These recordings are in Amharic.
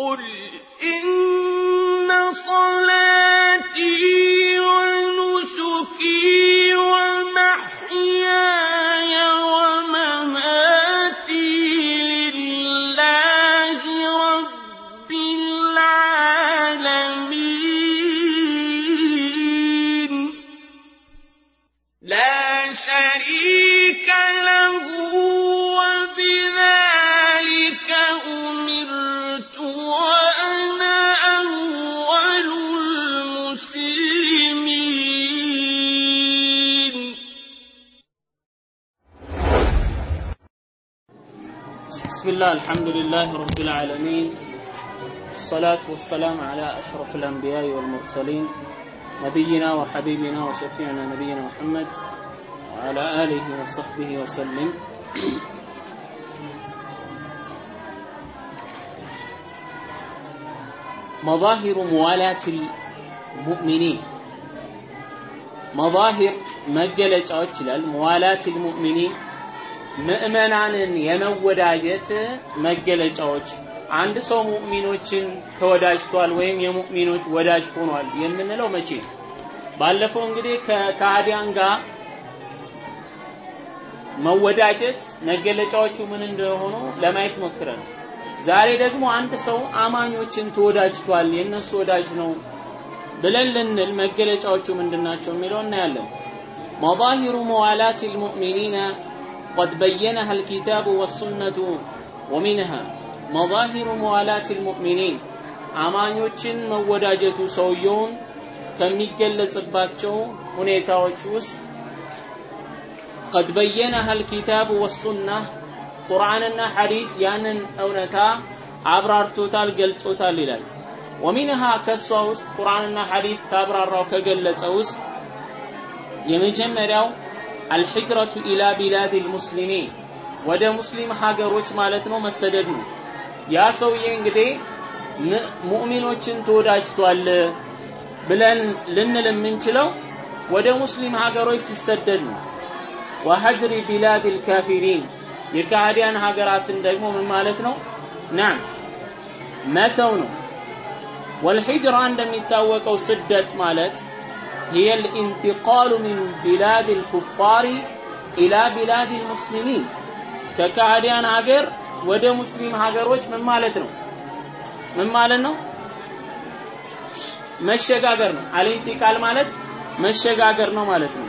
قل إن الله الحمد لله رب العالمين. الصلاة والسلام على أشرف الأنبياء والمرسلين نبينا وحبيبنا وشفيعنا نبينا محمد وعلى آله وصحبه وسلم. مظاهر موالاة المؤمنين. مظاهر مجلة أوتشلال موالاة المؤمنين. ምእመናንን የመወዳጀት መገለጫዎች አንድ ሰው ሙእሚኖችን ተወዳጅቷል ወይም የሙእሚኖች ወዳጅ ሆኗል የምንለው መቼ ነው? ባለፈው እንግዲህ ከካህዲያን ጋር መወዳጀት መገለጫዎቹ ምን እንደሆኑ ለማየት ሞክረን፣ ዛሬ ደግሞ አንድ ሰው አማኞችን ተወዳጅቷል የእነሱ ወዳጅ ነው ብለን ልንል መገለጫዎቹ ምንድናቸው የሚለው እናያለን። መዛሂሩ መዋላት ልሙእሚኒነ قد بينها الكتاب والسنة ومنها مظاهر موالاة المؤمنين አማኞችን መወዳጀቱ ሰውየውን ከሚገለጽባቸው ሁኔታዎች ውስጥ قد بينها الكتاب والسنة ቁርአንና ሐዲስ ያንን እውነታ አብራርቶታል ገልጾታል ይላል ወሚንሃ ከሷ ውስጥ ቁርአንና ሐዲስ ካብራራው ከገለጸ ውስጥ የመጀመሪያው አልሂጅረቱ ኢላ ቢላድ ልሙስሊሚን። ወደ ሙስሊም ሀገሮች ማለት ነው መሰደድ ነው ያ ሰውዬ እንግዲህ ሙእሚኖችን ተወዳጅቷል ብለን ልንል የምንችለው ወደ ሙስሊም ሀገሮች ሲሰደድ ነው ወሀጅሪ ቢላድ ልካፊሪን። የካህዲያን ሀገራትን ደግሞ ምን ማለት ነው? ናም መተው ነው። ወልሂጅራ እንደሚታወቀው ስደት ማለት هي الانتقال من بلاد الكفار إلى بلاد المسلمين ከካህዲያን ሀገር ወደ ሙስሊም ሀገሮች ምን ማለት ነው ምን ማለት ነው መሸጋገር ነው አልኢንቲቃል ማለት መሸጋገር ነው ማለት ነው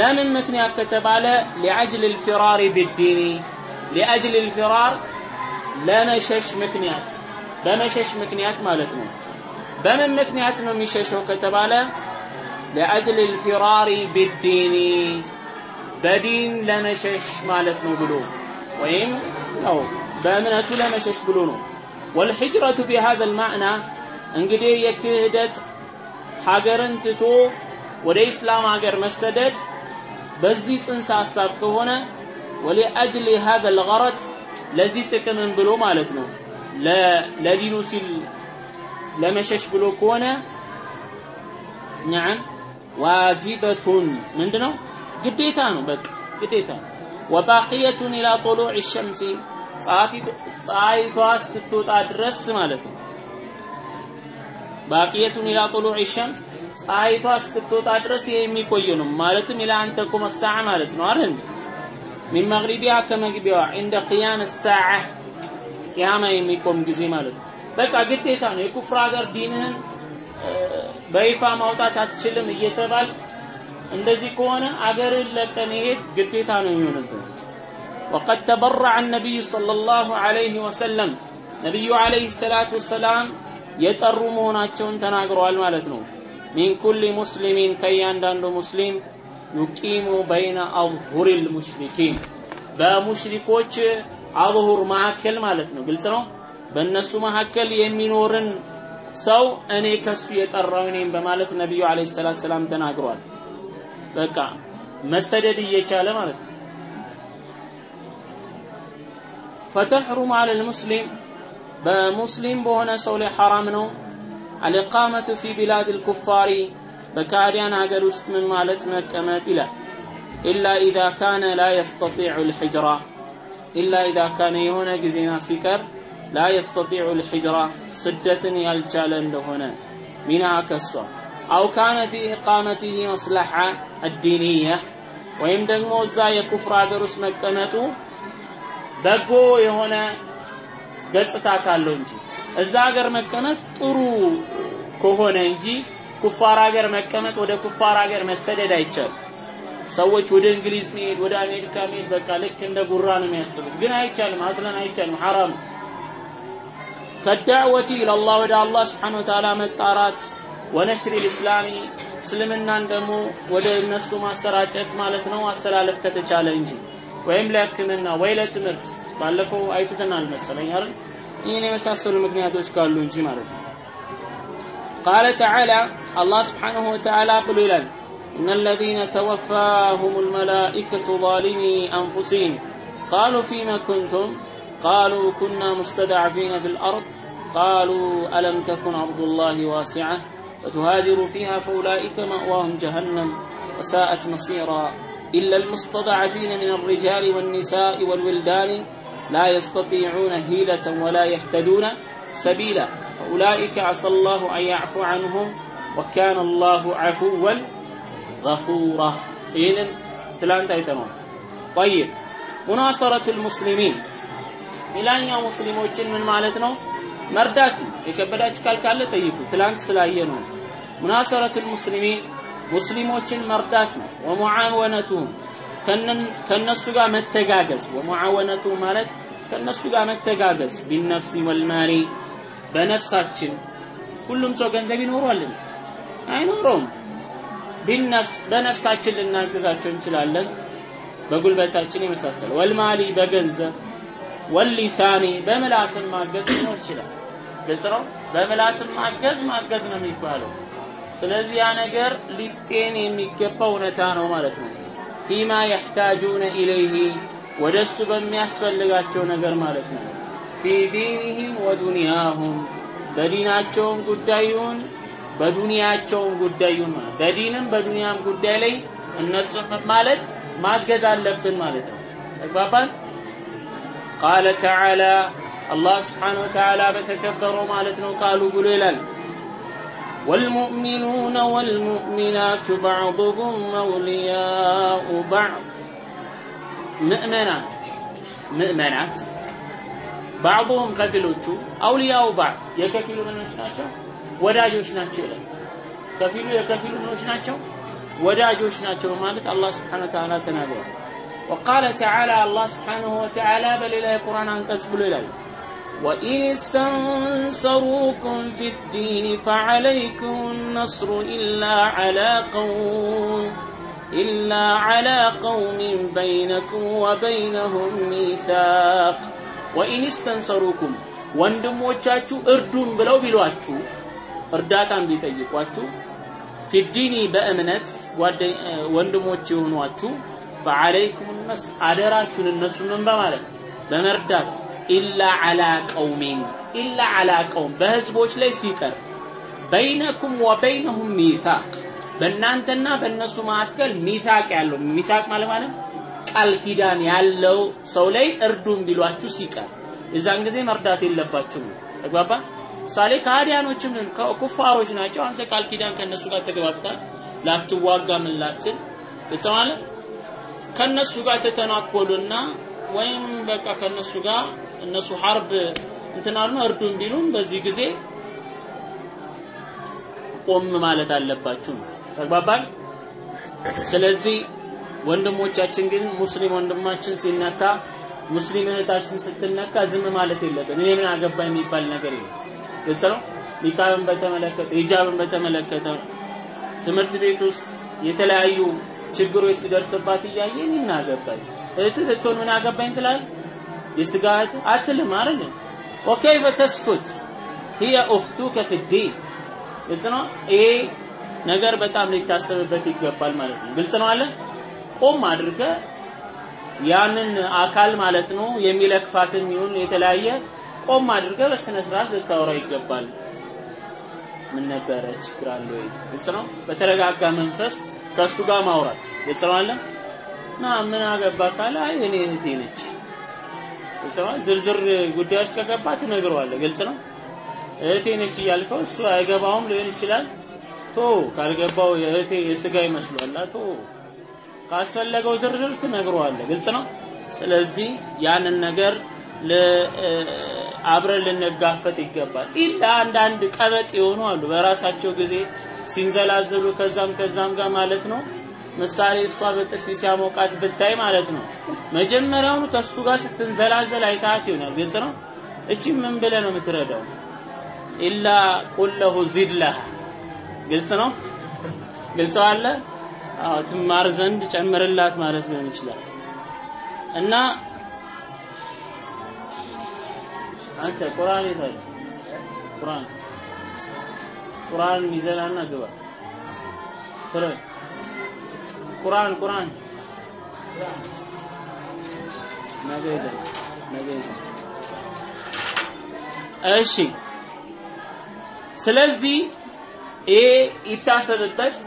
ለምን ምክንያት ከተባለ ሊአጅል الفرار بالدين ሊአጅል الفرار ለመሸሽ ምክንያት በመሸሽ ምክንያት ማለት ነው በምን ምክንያት ነው የሚሸሸው ከተባለ ለአጅል الفرار بالدين በዲን ለመሸሽ ማለት ነው ብሎ ወይም ነው በእምነቱ ለመሸሽ ብሎ ነው والهجرة بهذا المعنى እንግዲህ የክህደት ሀገርን ትቶ ወደ ኢስላም ሀገር መሰደድ በዚህ ጽንሰ ሐሳብ ከሆነ ወሊአጅሊ هذا الغرض ለዚህ ጥቅምን ብሎ ማለት ነው ለዲኑ ሲል ለመሸሽ ብሎ ከሆነ نعم ዋጅበቱን ምንድነው? ግዴታ ነው በቃ ግዴታ ነው። ወባቂየቱን ኢላ ጡሉዕ ሸምሲ ፀሐይቷ እስክትወጣ ድረስ ማለት ነው። ባቂየቱን ኢላ ጡሉዕ ሸምስ ፀሐይቷ እስክትወጣ ድረስ ይሄ የሚቆይ ነው። ማለትም ኢላ አንተ ቁመ ማለት ነው አይደል? ሚን መግሪቢያ ከመግቢያዋ እንደ ቅያም ሰዓ ቅያማ የሚቆም ጊዜ ማለት ነው። በቃ ግዴታ ነው። የኩፍር ሀገር ዲንህን በይፋ ማውጣት አትችልም እየተባል እንደዚህ ከሆነ አገርን ለቀ መሄድ ግዴታ ነው የሚሆንብን وقد تبرع النبي صلى الله عليه وسلم ነቢዩ አለይሂ ሰላት ወሰላም የጠሩ መሆናቸውን ተናግረዋል ማለት ነው። ሚን ኩሊ ሙስሊሚን ከእያንዳንዱ ሙስሊም ዩቂሙ በይነ አظሁር ልሙሽሪኪን በሙሽሪኮች አظሁር መካከል ማለት ነው። ግልጽ ነው? በእነሱ መካከል የሚኖርን ሰው እኔ ከሱ የጠራው ነኝ በማለት ነቢዩ አለይሂ ሰላቱ ሰላም ተናግሯል በቃ መሰደድ እየቻለ ማለት ነው فتحرم على المسلم بمسلم بهنا سول حرام ነው الإقامة في بلاد الكفار بكاريان ሀገር ውስጥ ምን ማለት መቀመጥ ይላል إلا إذا كان لا يستطيع الحجرة إلا إذا كان የሆነ ጊዜና ሲቀር ላ የስተጢዑ ልሒጅራ ስደትን ያልቻለ እንደሆነ ሚና ከሷ አው ካነ ፊ ኢቃመቲህ መስለሓ አዲንያ ወይም ደግሞ እዛ የኩፍር ሀገር ውስጥ መቀመጡ በጎ የሆነ ገጽታ ካለው እንጂ እዛ ሀገር መቀመጥ ጥሩ ከሆነ እንጂ ኩፋር ሀገር መቀመጥ ወደ ኩፋር ሀገር መሰደድ አይቻልም። ሰዎች ወደ እንግሊዝ መሄድ ወደ አሜሪካ መሄድ በቃ ልክ እንደ ጉራ ነው የሚያስቡት። ግን አይቻልም፣ አስለን አይቻልም፣ ሐራም ከዳዕወቲ ኢለላህ ወደ አላህ ስብሓነሁ ወተዓላ መጣራት ወነሽሪ ልእስላሚ እስልምናን ደግሞ ወደ እነሱ ማሰራጨት ማለት ነው ማስተላለፍ ከተቻለ እንጂ ወይም ለሕክምና ወይ ለትምህርት ባለፈው አይትተናል መሰለኝ አይደል? ይህን የመሳሰሉ ምክንያቶች ካሉ እንጂ ማለት ነው። ቃለ ተዓላ አላህ ስብሓነሁ ወተዓላ ብሎ ይላል إن الذين توفاهم الملائكة ظالمي أنفسهم قالوا فيما كنتم قالوا كنا مستضعفين في الأرض. قالوا ألم تكن أرض الله واسعة فتهاجروا فيها فأولئك مأواهم جهنم وساءت مصيرا. إلا المستضعفين من الرجال والنساء والولدان لا يستطيعون هيلة ولا يهتدون سبيلا. فأولئك عسى الله أن يعفو عنهم وكان الله عفوا غفورا. إذن ثلاثة تايتنون طيب مناصرة المسلمين. ሌላኛው ሙስሊሞችን ምን ማለት ነው? መርዳት ነው። የከበዳችሁ ካል ካለ ጠይቁ። ትላንት ስላየ ነው። ሙናሰረቱ ልሙስሊሚን ሙስሊሞችን መርዳት ነው። ወሙዓወነቱሁም ከነሱ ጋር መተጋገዝ። ወሙዓወነቱ ማለት ከነሱ ጋር መተጋገዝ። ቢነፍሲ ወልማሊ በነፍሳችን ሁሉም ሰው ገንዘብ ይኖረዋል አይኖረውም። ቢነፍስ በነፍሳችን ልናግዛቸው እንችላለን። በጉልበታችን የመሳሰለ ወልማሊ በገንዘብ ወሊሳኒ በምላስም ማገዝ ሊኖር ይችላል። ግልጽ ነው? በምላስም ማገዝ ማገዝ ነው የሚባለው። ስለዚህ ያ ነገር ሊጤን የሚገባ እውነታ ነው ማለት ነው። ፊማ የሕታጁነ ኢለይህ ወደ እሱ በሚያስፈልጋቸው ነገር ማለት ነው። ፊ ዲንህም ወዱንያሁም በዲናቸውም ጉዳይ ይሁን በዱንያቸውም ጉዳይ ይሁን በዲንም በዱንያም ጉዳይ ላይ እነሱን ማለት ማገዝ አለብን ማለት ነው። ተግባባን ቃለ ተዓላ አላህ ስብሓን ወተዓላ በተከበረው ማለት ነው ቃሉ ብሎ ይላል والمؤمنون والمؤمنات بعضهم أولياء بعض مؤمنات مؤمنات بعضهم ከፊሎቹ أولياء بعض የከፊሉ ምኖች ናቸው ወዳጆች ናቸው ይላል ከፊሉ የከፊሉ ምኖች ናቸው ወዳጆች ናቸው ማለት አላህ ስብሓን ወተዓላ ተናግሯል وقال تعالى الله سبحانه وتعالى بل إلى القرآن عن قسم وإن استنصروكم في الدين فعليكم النصر إلا على قوم إلا على قوم بينكم وبينهم ميثاق وإن استنصروكم ወንድሞቻችሁ እርዱን ብለው ቢሏችሁ እርዳታን ቢጠይቋችሁ ፊዲኒ በእምነት ወንድሞች የሆኗችሁ ፈዓለይኩም ነስ አደራችሁን እነሱን ምን በማለት በመርዳት ኢላ አላ ቀውሚን ኢላ አላ ቀውም በህዝቦች ላይ ሲቀር በይነኩም ወበይነሁም ሚታቅ። በእናንተና በእነሱ መካከል ሚታቅ ያለው ሚታቅ ማለት ማለት ቃል ኪዳን ያለው ሰው ላይ እርዱን ቢሏችሁ ሲቀር። የዛን ጊዜ መርዳት የለባችሁም። ተግባባ? ምሳሌ ከሃዲያኖችም ኩፋሮች ናቸው። አንተ ቃል ኪዳን ከእነሱ ጋር ተግባብታል ላትዋጋ ምን ላትል ከነሱ ጋር ተተናኮሉና ወይም በቃ ከነሱ ጋር እነሱ ሐርብ እንትናሉ እርዱን ቢሉም በዚህ ጊዜ ቆም ማለት አለባችሁ ተግባባል ስለዚህ ወንድሞቻችን ግን ሙስሊም ወንድማችን ሲነካ ሙስሊም እህታችን ስትነካ ዝም ማለት የለብን እኔ ምን አገባ የሚባል ነገር የለም። ግልጽ ነው? ኒካብን በተመለከተ ሂጃብን በተመለከተ ትምህርት ቤት ውስጥ የተለያዩ ችግሮች ሲደርስባት እያየ እኔ ምን አገባኝ እህት ስትሆን ምን አገባኝ ትላል የስጋት አትልም አይደል ወከይፈ ተስኩት هي اختك في الدين ግልጽ ነው ይሄ ነገር በጣም ሊታሰብበት ይገባል ማለት ነው ግልጽ ነው አለ ቆም አድርገ ያንን አካል ማለት ነው የሚለክፋትን ይሁን የተለያየ ቆም አድርገ በስነ ስርዓት ልታወራ ይገባል ምን ነበረ ችግር አለ ወይ ግልጽ ነው በተረጋጋ መንፈስ ከእሱ ጋር ማውራት ግልጽ ነው አለ ና ምን አገባ ካለ አይ እኔ እህቴ ነች ዝርዝር ጉዳዮች ከገባ ትነግረዋለህ። ግልጽ ነው። እህቴ ነች እያልከው እሱ አይገባውም ሊሆን ይችላል። ቶ ካልገባው የእህቴ የስጋ ይመስሏል። ቶ ካስፈለገው ዝርዝር ትነግረዋለህ። ግልጽ ነው። ስለዚህ ያንን ነገር አብረን ልንጋፈጥ ይገባል። ኢላ አንዳንድ ቀበጥ የሆኑ አሉ በራሳቸው ጊዜ ሲንዘላዘሉ ከዛም ከዛም ጋር ማለት ነው። ምሳሌ እሷ በጥፊ ሲያሞቃት ብታይ ማለት ነው። መጀመሪያውኑ ከሱ ጋር ስትንዘላዘል አይታት ይሆናል። ግልጽ ነው። እቺ ምን ብለህ ነው የምትረዳው? ኢላ ቁለሁ ዚድለህ ግልጽ ነው። ግልጽ አለ። አዎ ትማር ዘንድ ጨምርላት ማለት ሊሆን ይችላል እና አንተ ቁርአን ይታል ቁርአን ቁርአን ሚዘናና ግባ። ስለ ቁርአን ቁርአን። ነገ ይዘን ነገ ይዘን እሺ። ስለዚህ ይሄ ይታሰብበት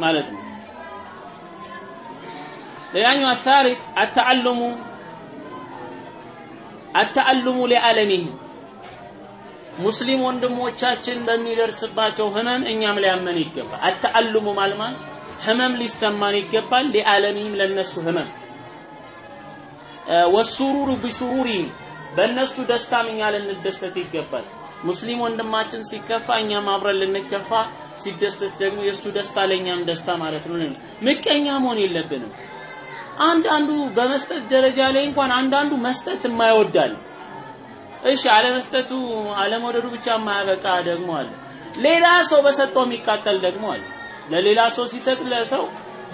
ማለት ነው። ሌላኛው አሳሪስ አተዓለሙ አተአልሙ ሊዓለሚህም ሙስሊም ወንድሞቻችን በሚደርስባቸው ህመም እኛም ሊያመን ይገባል። አተአልሙ ማልማን ህመም ሊሰማን ይገባል። ሊዓለሚህም ለነሱ ህመም ወሱሩሩ ቢሱሩሪህም በእነሱ ደስታም እኛ ልንደሰት ይገባል። ሙስሊም ወንድማችን ሲከፋ እኛም አብረን ልንከፋ፣ ሲደሰት ደግሞ የእሱ ደስታ ለእኛም ደስታ ማለት ነው። ምቀኛ መሆን የለብንም። አንዳንዱ በመስጠት ደረጃ ላይ እንኳን አንዳንዱ መስጠት የማይወዳል። እሺ አለመስጠቱ አለመውደዱ ብቻ የማያበቃ ደግሞ አለ። ሌላ ሰው በሰጠው የሚቃጠል ደግሞ አለ። ለሌላ ሰው ሲሰጥ ለሰው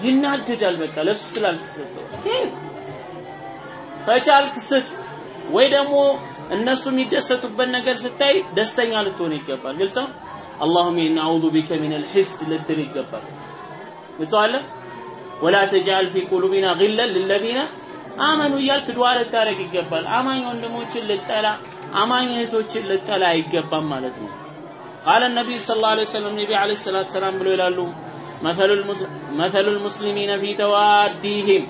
ይናደዳል። በቃ ለሱ ስላልተሰጠው ከቻልክ ስጥ፣ ወይ ደግሞ እነሱ የሚደሰቱበት ነገር ስታይ ደስተኛ ልትሆን ይገባል። ግልጽ ነው። አላሁመ ኢና አዑዙ ቢከ ሚነል ሒስድ ልትል ይገባል። ግልጽ አለ። ወላ ተጃል ፊ ቁሉቢና ግለን ልለዚነ አመኑ እያልክ ዱዓ ልታደርግ ይገባል። አማኝ ወንድሞችን ልጠላ፣ አማኝ እህቶችን ልጠላ አይገባም ማለት ነው። ቃለ ነቢዩ ሰለላሁ ዐለይሂ ወሰለም ነቢ ዐለይሂ ሰላቱ ሰላም ብሎ ይላሉ مثل المسلمين في تواديهم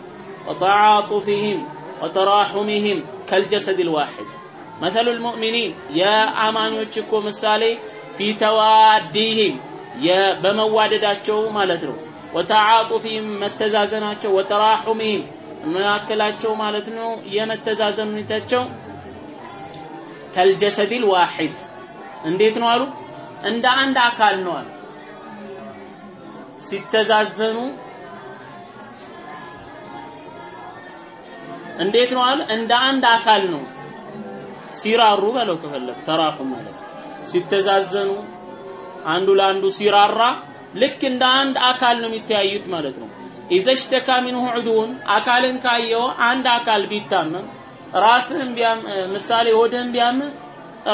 وتعاطفهم وتراحمهم كالجسد الواحد مثل المؤمنين يا አማኞች እኮ ምሳሌ في تواديهم በመዋደዳቸው ማለት ነው ወተዓጡፊህም መተዛዘናቸው ወተራሑሚህም መካከላቸው ማለት ነው። የመተዛዘን ሁኔታቸው ከልጀሰዲል ዋሂድ እንዴት ነው አሉ? እንደ አንድ አካል ነው አሉ። ሲተዛዘኑ እንዴት ነው አለ እንደ አንድ አካል ነው። ሲራሩ በለው ከፈለግ ተራሑም ማለት ሲተዛዘኑ አንዱ ለአንዱ ሲራራ ልክ እንደ አንድ አካል ነው የሚተያዩት ማለት ነው። ኢዘሽተካ ሚንሁ ዑዱን አካልን ካየው አንድ አካል ቢታመም ራስህን ቢያም ምሳሌ ሆድህን ቢያም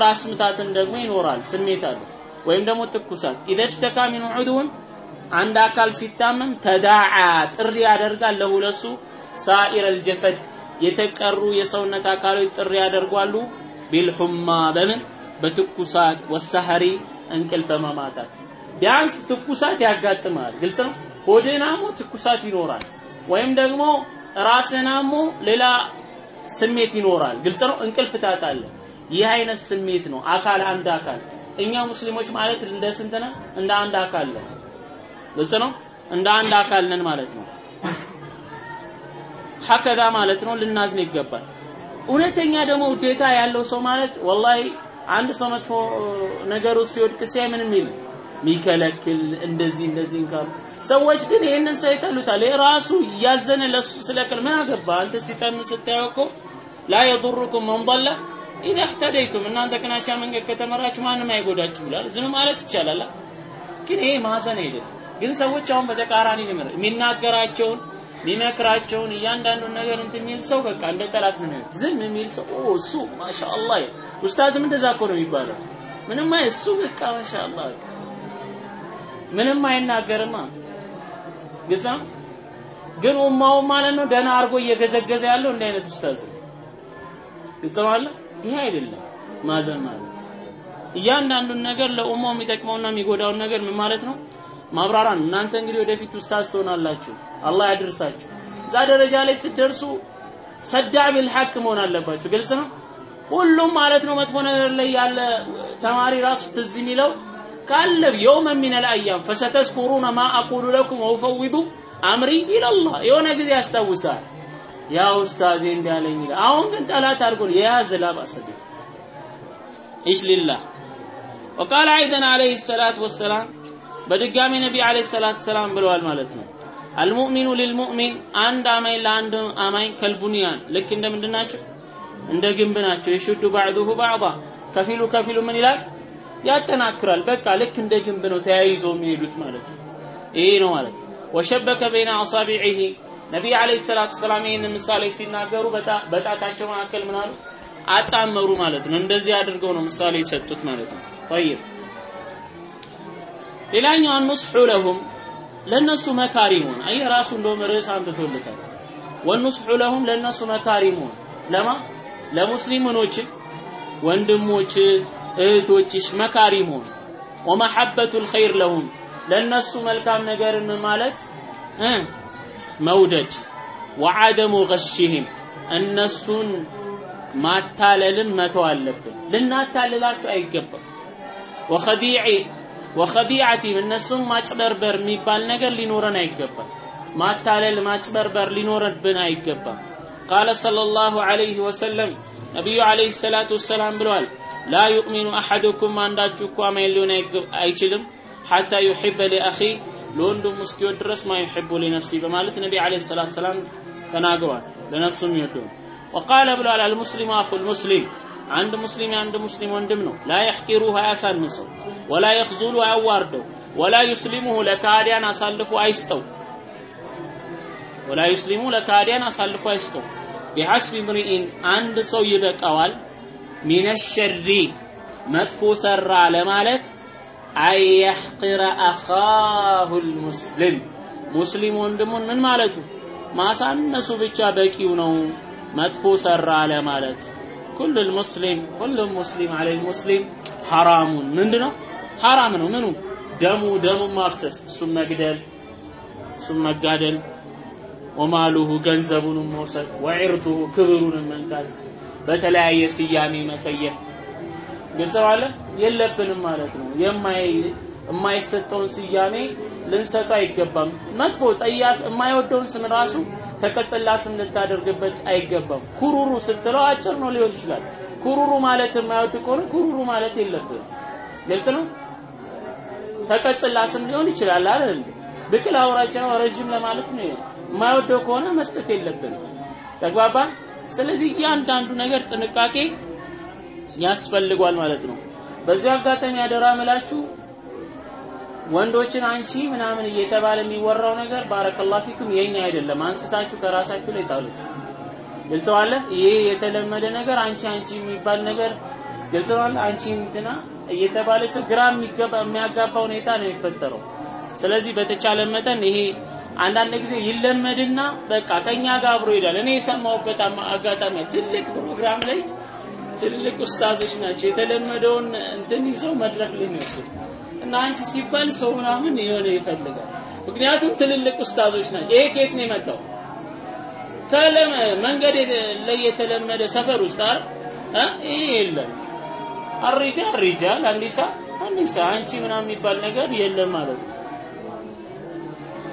ራስ ምታትን ደግሞ ይኖራል ስሜት አለ ወይም ደግሞ ትኩሳት። ኢዘሽተካ ሚንሁ ዑዱን አንድ አካል ሲታመም ተዳዓ ጥሪ ያደርጋል ለሁለሱ ሳኢረል ጀሰድ የተቀሩ የሰውነት አካሎች ጥሪ ያደርጓሉ። ቢልሑማ በምን? በትኩሳት ወሰሐሪ እንቅልፍ በመማታት ቢያንስ ትኩሳት ያጋጥማል። ግልጽ ነው። ሆድህን አሞ ትኩሳት ይኖራል፣ ወይም ደግሞ ራስህን አሞ ሌላ ስሜት ይኖራል። ግልጽ ነው። እንቅልፍ ታጣለህ። ይህ አይነት ስሜት ነው። አካል አንድ አካል እኛ ሙስሊሞች ማለት እንደ ስንት ነን? እንደ አንድ አካል ነን። ግልጽ ነው። እንደ አንድ አካል ነን ማለት ነው። ሀከዛ ማለት ነው። ልናዝን ይገባል። እውነተኛ ደግሞ ውዴታ ያለው ሰው ማለት ወላሂ አንድ ሰው መጥፎ ነገሩ ሲወድቅ ሲያይ ምንም ይል ሚከለክል እንደዚህ እንደዚህ ካሉ ሰዎች ግን ይህንን ሰው ይጠሉታል። ራሱ እያዘነ ለሱ ስለቅል ምን አገባ አንተ ሲጠም ስታየው እኮ ላ የዱሩኩም መን ኢዛ እህተደይቱም እናንተ ቅናቻ መንገድ ከተመራችሁ ማንም አይጎዳችሁ ብሏል። ዝም ማለት ይቻላል። ግን ይሄ ማዘን አይደለም። ግን ሰዎች አሁን በተቃራኒ ነው የሚናገራቸውን የሚመክራቸውን እያንዳንዱን ነገር እንትን የሚል ሰው በቃ እንደ ጠላት ነው ዝም የሚል ሰው ኦ እሱ ማሻአላህ ኡስታዝም እንደዛ እኮ ነው የሚባለው ምንም አይ እሱ በቃ ማሻአላህ ምንም አይናገርማ። ግልጽ ነው ግን ኡማው ማለት ነው ደህና አድርጎ እየገዘገዘ ያለው እንዲህ አይነት ኡስታዝ ግልጽ ነው አለ ይሄ አይደለም። ማዘን ማለት እያንዳንዱን ነገር ለኡማው የሚጠቅመውና የሚጎዳውን ነገር ምን ማለት ነው? ማብራራን እናንተ እንግዲህ ወደፊት ኡስታዝ ትሆናላችሁ። አላህ ያድርሳችሁ። እዛ ደረጃ ላይ ስትደርሱ ሰዳዕ ቢልሐቅ መሆን አለባችሁ። ግልጽ ነው? ሁሉም ማለት ነው መጥፎ ነገር ላይ ያለ ተማሪ ራሱ ትዝ የሚለው ካለ የውመ ሚነል አያም ፈሰተዝኩሩነ ማ አቁሉ ለኩም ወኡፈዊዱ አምሪ ኢለላህ የሆነ ጊዜ ያስታውሳል። ያ ኡስታዜ እንዳለኝ አሁን ግን ጠላት አድርጎ የያዘ ላባሰ ኢሽ ሊላህ ወቃለ አይደን አለይሂ ሰላት ወሰላም በድጋሚ ነቢ አለይሂ ሰላት ሰላም ብለዋል ማለት ነው። አልሙእሚኑ ሊልሙእሚን አንድ አማኝ ለአንድ አማኝ ከልቡንያን ልክ እንደ ምንድን ናቸው? እንደ ግንብ ናቸው። የሹዱ ባዕዱሁ ባዕዳ ከፊሉ ከፊሉ ምን ይላል? ያጠናክራል። በቃ ልክ እንደ ግንብ ነው ተያይዞ የሚሄዱት ማለት ነው። ይሄ ነው ማለት ወሸበከ በይነ አሳቢዒሂ ነቢይ አለይሂ ሰላቱ ሰላም ይህን ምሳሌ ሲናገሩ በጣታቸው መካከል ምን አሉ? አጣመሩ ማለት ነው። እንደዚህ አድርገው ነው ምሳሌ የሰጡት ማለት ነው። ጠይብ ሌላኛው አንሱሑ ለሁም ለነሱ መካሪ መሆን አይ ራሱ እንደውም ርዕስ አንብቶልታል። ወንሱሑ ለሁም ለነሱ መካሪ መሆን ለማ ለሙስሊሞች ወንድሞች እህቶችሽ መካሪ መሆን ወመሐበቱል ኸይር ለሁም ለነሱ መልካም ነገርን ማለት መውደድ ወዐደሙ ገሽህም እነሱን ማታለልን መተው አለብን። ልናታልላቸው አይገባም። ወኸዲዕ ወኸዲዓቲም እነሱም ማጭበርበር የሚባል ነገር ሊኖረን አይገባም። ማታለል ማጭበርበር ሊኖረብን አይገባም። ቃለ ሰለላሁ ዐለይሂ ወሰለም ነቢዩ ዐለይሂ ሰላቱ ወሰላም ብለዋል ላ ዩእሚኑ አሐዱኩም አንዳችሁ እኮ አማኝ ሊሆን አይችልም ሐታ ዩሒበ ሊአኺ ለወንድሙ እስኪወድ ድረስ ማ ዩሒቡ ሊነፍሲ በማለት ነቢ ዐለይሂ ሰላቱ ሰላም ተናግረዋል። ለነፍሱ የሚወደው ወቃለ ብለዋል አልሙስሊሙ አኹል ሙስሊም አንድ ሙስሊም የአንድ ሙስሊም ወንድም ነው። ላ የሕቂሩሁ አያሳንሰው፣ ወላ የኽዙሉ አያዋርደው፣ ወላ ዩስሊሙሁ ለካዲያን አሳልፎ አይስጠው፣ ወላ ዩስሊሙ ለካዲያን አሳልፎ አይስጠው። ቢሐስቢ ምርኢን አንድ ሰው ይበቃዋል ሚነ ሸሪ መጥፎ ሰራ ለማለት አየሕቂረ አኻሁ ልሙስሊም። ሙስሊም ወንድሙን ምን ማለቱ? ማሳነሱ ብቻ በቂው ነው። መጥፎ ሰራ ለማለት ኩል ልሙስሊም ሁሉም ሙስሊም አለ ልሙስሊም ሐራሙን ምንድን ነው ሐራም ነው። ምኑ? ደሙ ደሙን ማፍሰስ። እሱም መግደል እሱም መጋደል ወማሉሁ ገንዘቡንም መውሰድ ወዒርዱሁ ክብሩንም መንካት በተለያየ ስያሜ መሰየፍ ግልጽ ባለ የለብንም ማለት ነው። የማይሰጠውን ስያሜ ልንሰጠው አይገባም። መጥፎ ጸያፍ የማይወደውን ስም ራሱ ተቀጽላ ስም ልታደርግበት አይገባም። ኩሩሩ ስትለው አጭር ነው ሊሆን ይችላል። ኩሩሩ ማለት የማይወድ ከሆነ ኩሩሩ ማለት የለብንም። ግልጽ ነው። ተቀጽላ ስም ሊሆን ይችላል አይደል? ብቅል አውራጃ ረዥም ለማለት ነው። የማይወደው ከሆነ መስጠት የለብንም። ተግባባን? ስለዚህ እያንዳንዱ ነገር ጥንቃቄ ያስፈልጓል ማለት ነው። በዚህ አጋጣሚ ያደራ ምላችሁ ወንዶችን አንቺ ምናምን እየተባለ የሚወራው ነገር ባረከላሁ ፊኩም የኛ አይደለም። አንስታችሁ ከራሳችሁ ላይ ጣሉት። ግልጽ ይሄ የተለመደ ነገር አንቺ አንቺ የሚባል ነገር ግልጽ አንቺ እንትና እየተባለ ግራ የሚያጋባ ሁኔታ ነው የሚፈጠረው። ስለዚህ በተቻለ መጠን ይሄ አንዳንድ ጊዜ ይለመድና በቃ ከኛ ጋር አብሮ ይሄዳል። እኔ የሰማሁበት አጋጣሚ ትልቅ ፕሮግራም ላይ ትልልቅ ኡስታዞች ናቸው የተለመደውን እንትን ይዘው መድረክ ላይ እና አንቺ ሲባል ሰው ምናምን የሆነ ይፈልጋል። ምክንያቱም ትልልቅ ኡስታዞች ናቸው። ይሄ ከየት ነው የመጣው? መንገድ ላይ የተለመደ ሰፈር ውስጥ አይደል? ይሄ የለም። አሪጃ አሪጃል አንዲሳ አንዲሳ አንቺ ምናምን የሚባል ነገር የለም ማለት ነው።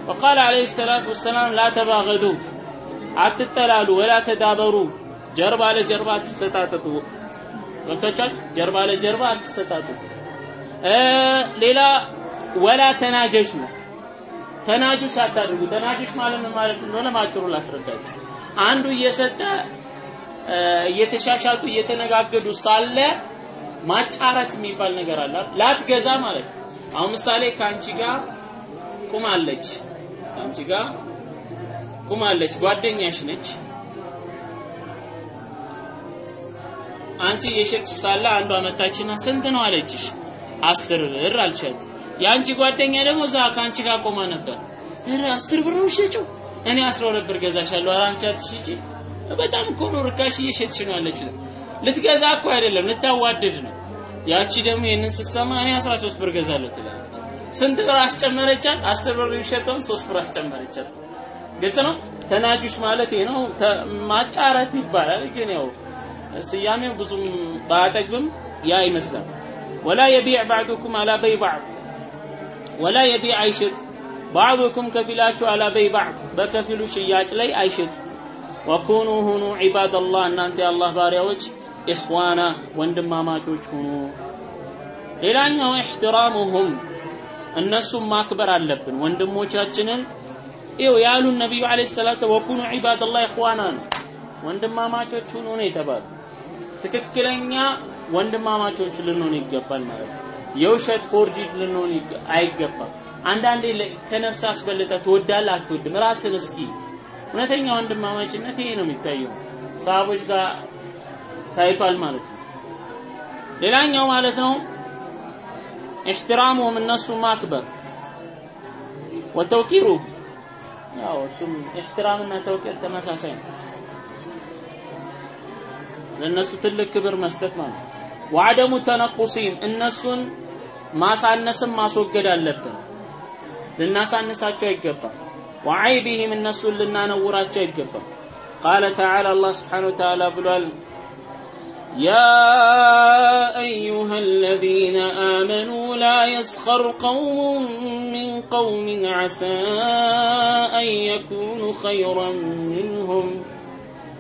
وقال عليه الصلاة والسلام لا تباغضوا አትጠላሉ ወላ ተዳበሩ ጀርባ ለጀርባ አትሰጣጠጡ ገብቶቻል ጀርባ ለጀርባ አትሰጣጡ ሌላ ወላ ተናጀሹ ተናጁስ አታድርጉ ተናጁስ ማለት ምን ማለት እንደሆነ ማጭሩ ላስረዳችሁ አንዱ እየሰጠ እየተሻሻጡ እየተነጋገዱ ሳለ ማጫረት የሚባል ነገር አለ ላትገዛ ማለት አሁን ምሳሌ ከአንቺ ጋር ቁማለች ከአንቺ ጋር ቁማለች ጓደኛሽ ነች። አንቺ የሸጥሽ ሳለ አንዷ መጣችና ስንት ነው አለችሽ? አስር ብር አልሻት የአንቺ ጓደኛ ደግሞ እዛ ከአንቺ ጋር ቆማ ነበር። ኧረ አስር ብር ነው ሸጪው እኔ አስራ ሁለት ብር ገዛሻለሁ ኧረ አንቺ አትሽጪ በጣም እኮ ነው ርካሽ እየሸጥሽ ነው ያለችው ልትገዛ እኮ አይደለም ልታዋድድ ነው። ያቺ ደግሞ ይህንን ስትሰማ እኔ 13 ብር ገዛለሁ ትላለች ስንት ብር አስጨመረቻት? አስር ብር የሚሸጠውን ሶስት ብር አስጨመረቻት። ግልጽ ነው? ተናጁሽ ማለት ነው። ማጫረት ይባላል። ግን ያው ስያሜው ብዙም ባያጠግብም ያ ይመስላል። ወላ የቢዕ ባዕዱኩም አላ በይ ባዕድ። ወላ የቢዕ አይሽጥ። ባዕዱኩም ከፊላችሁ አላ በይ ባዕድ። በከፊሉ ሽያጭ ላይ አይሽጥ። ወኩኑ ሁኑ ዒባደላህ። እናንተ የአላህ ባሪያዎች ኢኽዋና ወንድማማቾች ሁኑ። ሌላኛው احترامهم እነሱም ማክበር አለብን ወንድሞቻችንን ይው ያሉን ነቢዩ عليه الصلاة وكونوا عباد الله إخوانا ነው። ወንድማማቾች ሁኑ ነው የተባሉ። ትክክለኛ ወንድማማቾች ልንሆን ይገባል ማለት ነው። የውሸት forged ልንሆን አይገባም። አንዳንዴ ከነፍስ አስበልጠህ ትወዳለህ አትወድም፣ ራስን እስኪ እውነተኛ ወንድማማችነት ይሄ ነው የሚታየው። ሰሃቦች ጋር ታይቷል ማለት ነው። ሌላኛው ማለት ነው ኢሕትራሙሁም እነሱ ማክበር ወተውቂሩ ያው እሱም ኢሕትራምና ተውቂር ተመሳሳይ ነው። ለእነሱ ትልቅ ክብር መስጠት ማለት ነው። ወዐደሙ ተነቁሲም እነሱን ማሳነስም ማስወገድ አለብን። ልናሳንሳቸው አይገባም። ወዐይቢሂም እነሱን ልናነውራቸው አይገባም። ቃለ ተዓላ አላህ ስብሓነሁ ወተዓላ ብሏል يا أيها الذين آمنوا لا يسخر قوم من قوم عسى أن يكونوا خيرا منهم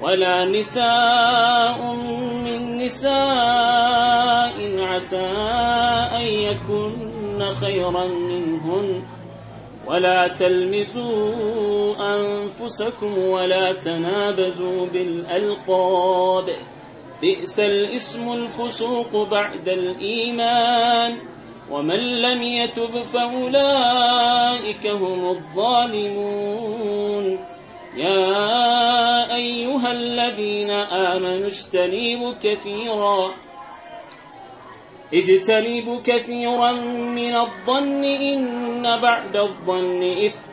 ولا نساء من نساء عسى أن يكن خيرا منهن ولا تلمزوا أنفسكم ولا تنابزوا بالألقاب بئس الاسم الفسوق بعد الإيمان. ومن لم يتب فأولئك هم الظالمون. يا أيها الذين آمنوا اجتنبوا كثيرا اجتنبوا كثيرا من الظن إن بعد الظن إثم.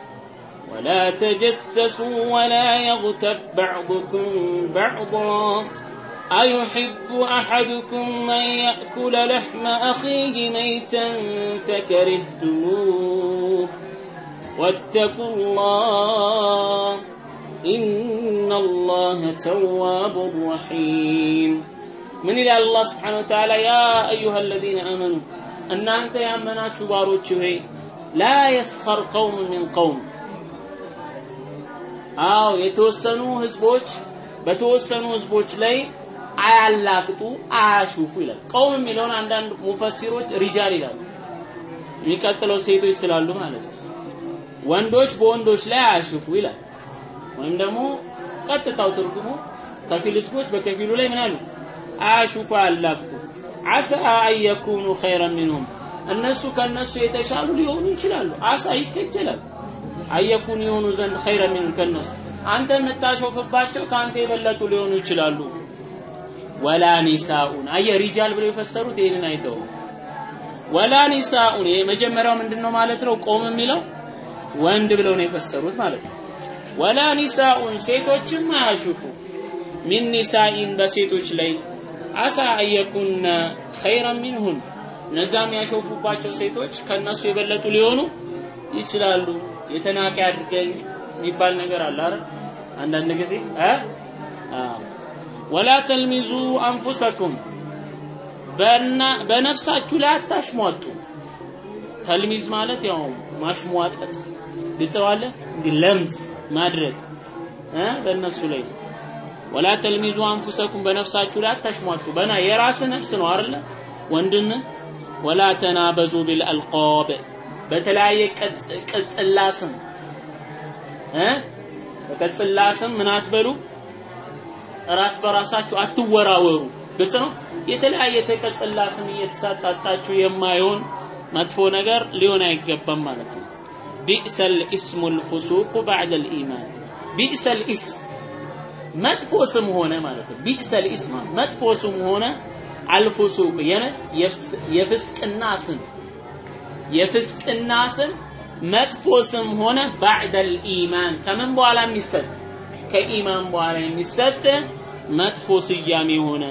ولا تجسسوا ولا يغتب بعضكم بعضا. أيحب أحدكم أن يأكل لحم أخيه ميتا فكرهتموه واتقوا الله إن الله تواب رحيم من إلى الله سبحانه وتعالى يا أيها الذين آمنوا أن أنت يا منات شبارو لا يسخر قوم من قوم አዎ የተወሰኑ ህዝቦች በተወሰኑ ህዝቦች ላይ አያላክጡ አያሹፉ ይላል። ቀውም የሚለውን አንዳንድ ሙፈሲሮች ሪጃል ይላሉ። የሚቀጥለው ሴቶች ስላሉ ማለት ነው። ወንዶች በወንዶች ላይ አያሹፉ ይላል። ወይም ደግሞ ቀጥታው ትርጉሙ ከፊል ህዝቦች በከፊሉ ላይ ምን አሉ? አያሹፉ አያላክጡ አሳ አየኩኑ ኸይረን ሚንሁም እነሱ ከነሱ የተሻሉ ሊሆኑ ይችላሉ። አሳ ይከጀላል። አየኩን የሆኑ ዘንድ ኸይረ ሚን ከነሱ አንተ የምታሾፍባቸው ከአንተ የበለጡ ሊሆኑ ይችላሉ። ወላ ኒሳኡን አየ ሪጃል ብለው የፈሰሩት ይህንን አይተው ወላ ኒሳኡን የመጀመሪያው ምንድን ነው ማለት ነው? ቆም የሚለው ወንድ ብለው ነው የፈሰሩት ማለት ነው። ወላ ኒሳኡን ሴቶችም አያሹፉ ሚን ኒሳኢን በሴቶች ላይ አሳ አየኩነ ኸይረን ሚንሁን እነዛም ያሾፉባቸው ሴቶች ከነሱ የበለጡ ሊሆኑ ይችላሉ። የተናቀ አድርገኝ የሚባል ነገር አለ አይደል? አንዳንድ ጊዜ ወላ ተልሚዙ አንፉሰኩም በነፍሳችሁ ላይ አታሽሟጡ። ተልሚዝ ማለት ያው ማሽሟጠጥ እንዲህ ለምዝ ማድረግ በእነሱ ላይ ወላ ተልሚዙ አንፉሰኩም በነፍሳችሁ ላይ አታሽሟጡ። በና የራስ ነፍስ ነው አይደለ? ወንድን ወላ ተናበዙ ቢልአልቃብ በተለያየ ቅጽላ ስም ምን አትበሉ፣ ራስ በራሳችሁ አትወራወሩ። ግልጽ ነው። የተለያየ ተቀጽላ ስም እየተሰጣጣችሁ የማይሆን መጥፎ ነገር ሊሆን አይገባም ማለት ነው። بئس الاسم الفسوق بعد الإيمان بئس الاسم መጥፎ ስም ሆነ ማለት ነው። بئس الاسم መጥፎ ስም ሆነ الفسوق የፍስቅና ስም የፍስቅና ስም መጥፎ ስም ሆነ بعد الإيمان ከምን በኋላ የሚሰጥ ከኢማን በኋላ የሚሰጥ መጥፎ ስያሜ ሆነ።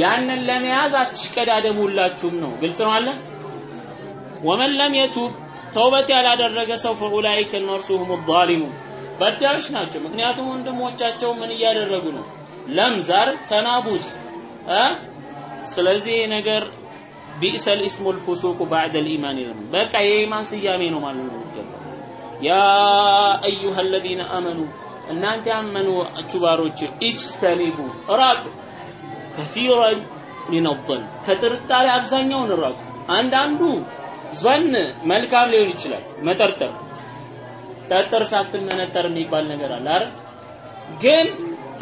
ያንን ለመያዝ አትሽቀዳደሙላችሁም ነው። ግልጽ ነው አለ። ወመን ለም የቱብ ተውበት ያላደረገ ሰው ፈኡላይከ እነርሱ ሁሙ ዛሊሙን በዳዮች ናቸው። ምክንያቱም ወንድሞቻቸው ምን እያደረጉ ነው? ለምዛር ተናቡስ እ ስለዚህ ነገር ቢእሰል ኢስሙል ፉሱቁ ባዕደል ኢማን ይላል። በቃ የኢማን ስያሜ ነው ማለት ነው ያ አዩሃ አለዚነ አመኑ እናንተ ያመኑ ባሮች ኢጅተኒቡ ራቁ ከፊረን ሚን ከጥርጣሬ አብዛኛውን ራቁ አንዳንዱ ظن መልካም ሊሆን ይችላል መጠርጠር። ጠርጠር ሳትመነጠር የሚባል ነገር አለ አይደል? ግን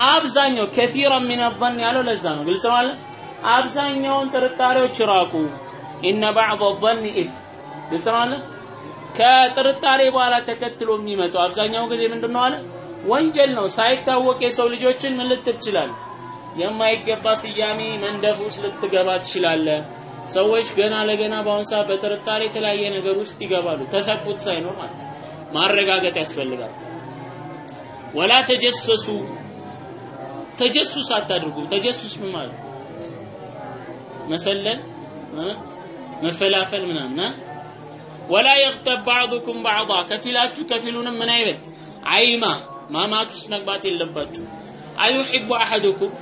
አብዛኛው ከፊረን ሚን ظن ያለው ለዛ ነው። ግልጽ ነው አብዛኛውን ጥርጣሬዎች ራቁ ኢነ ባዕض ظን ኢፍ ግልጽ ነው ከጥርጣሬ በኋላ ተከትሎ የሚመጣው አብዛኛው ጊዜ ምንድነው አለ? ወንጀል ነው። ሳይታወቅ የሰው ልጆችን ምን ልትል ትችላለህ? የማይገባ ስያሜ መንደፍ ውስጥ ልትገባ ትችላለህ። ሰዎች ገና ለገና በአሁኑ ሰዓት በጥርጣሬ የተለያየ ነገር ውስጥ ይገባሉ። ተሰኩት ሳይኖር ማለት ማረጋገጥ ያስፈልጋል። ወላ ተጀሰሱ ተጀሱስ አታድርጉ። ተጀሱስ ምን ማለት መሰለል መፈላፈል ምናምን ወላ የግተብ ባዕዱኩም ባዕዳ ከፊላችሁ ከፊሉንም ምን አይበል አይማ ማማት ውስጥ መግባት የለባችሁ አዩሒቡ አሐዱኩም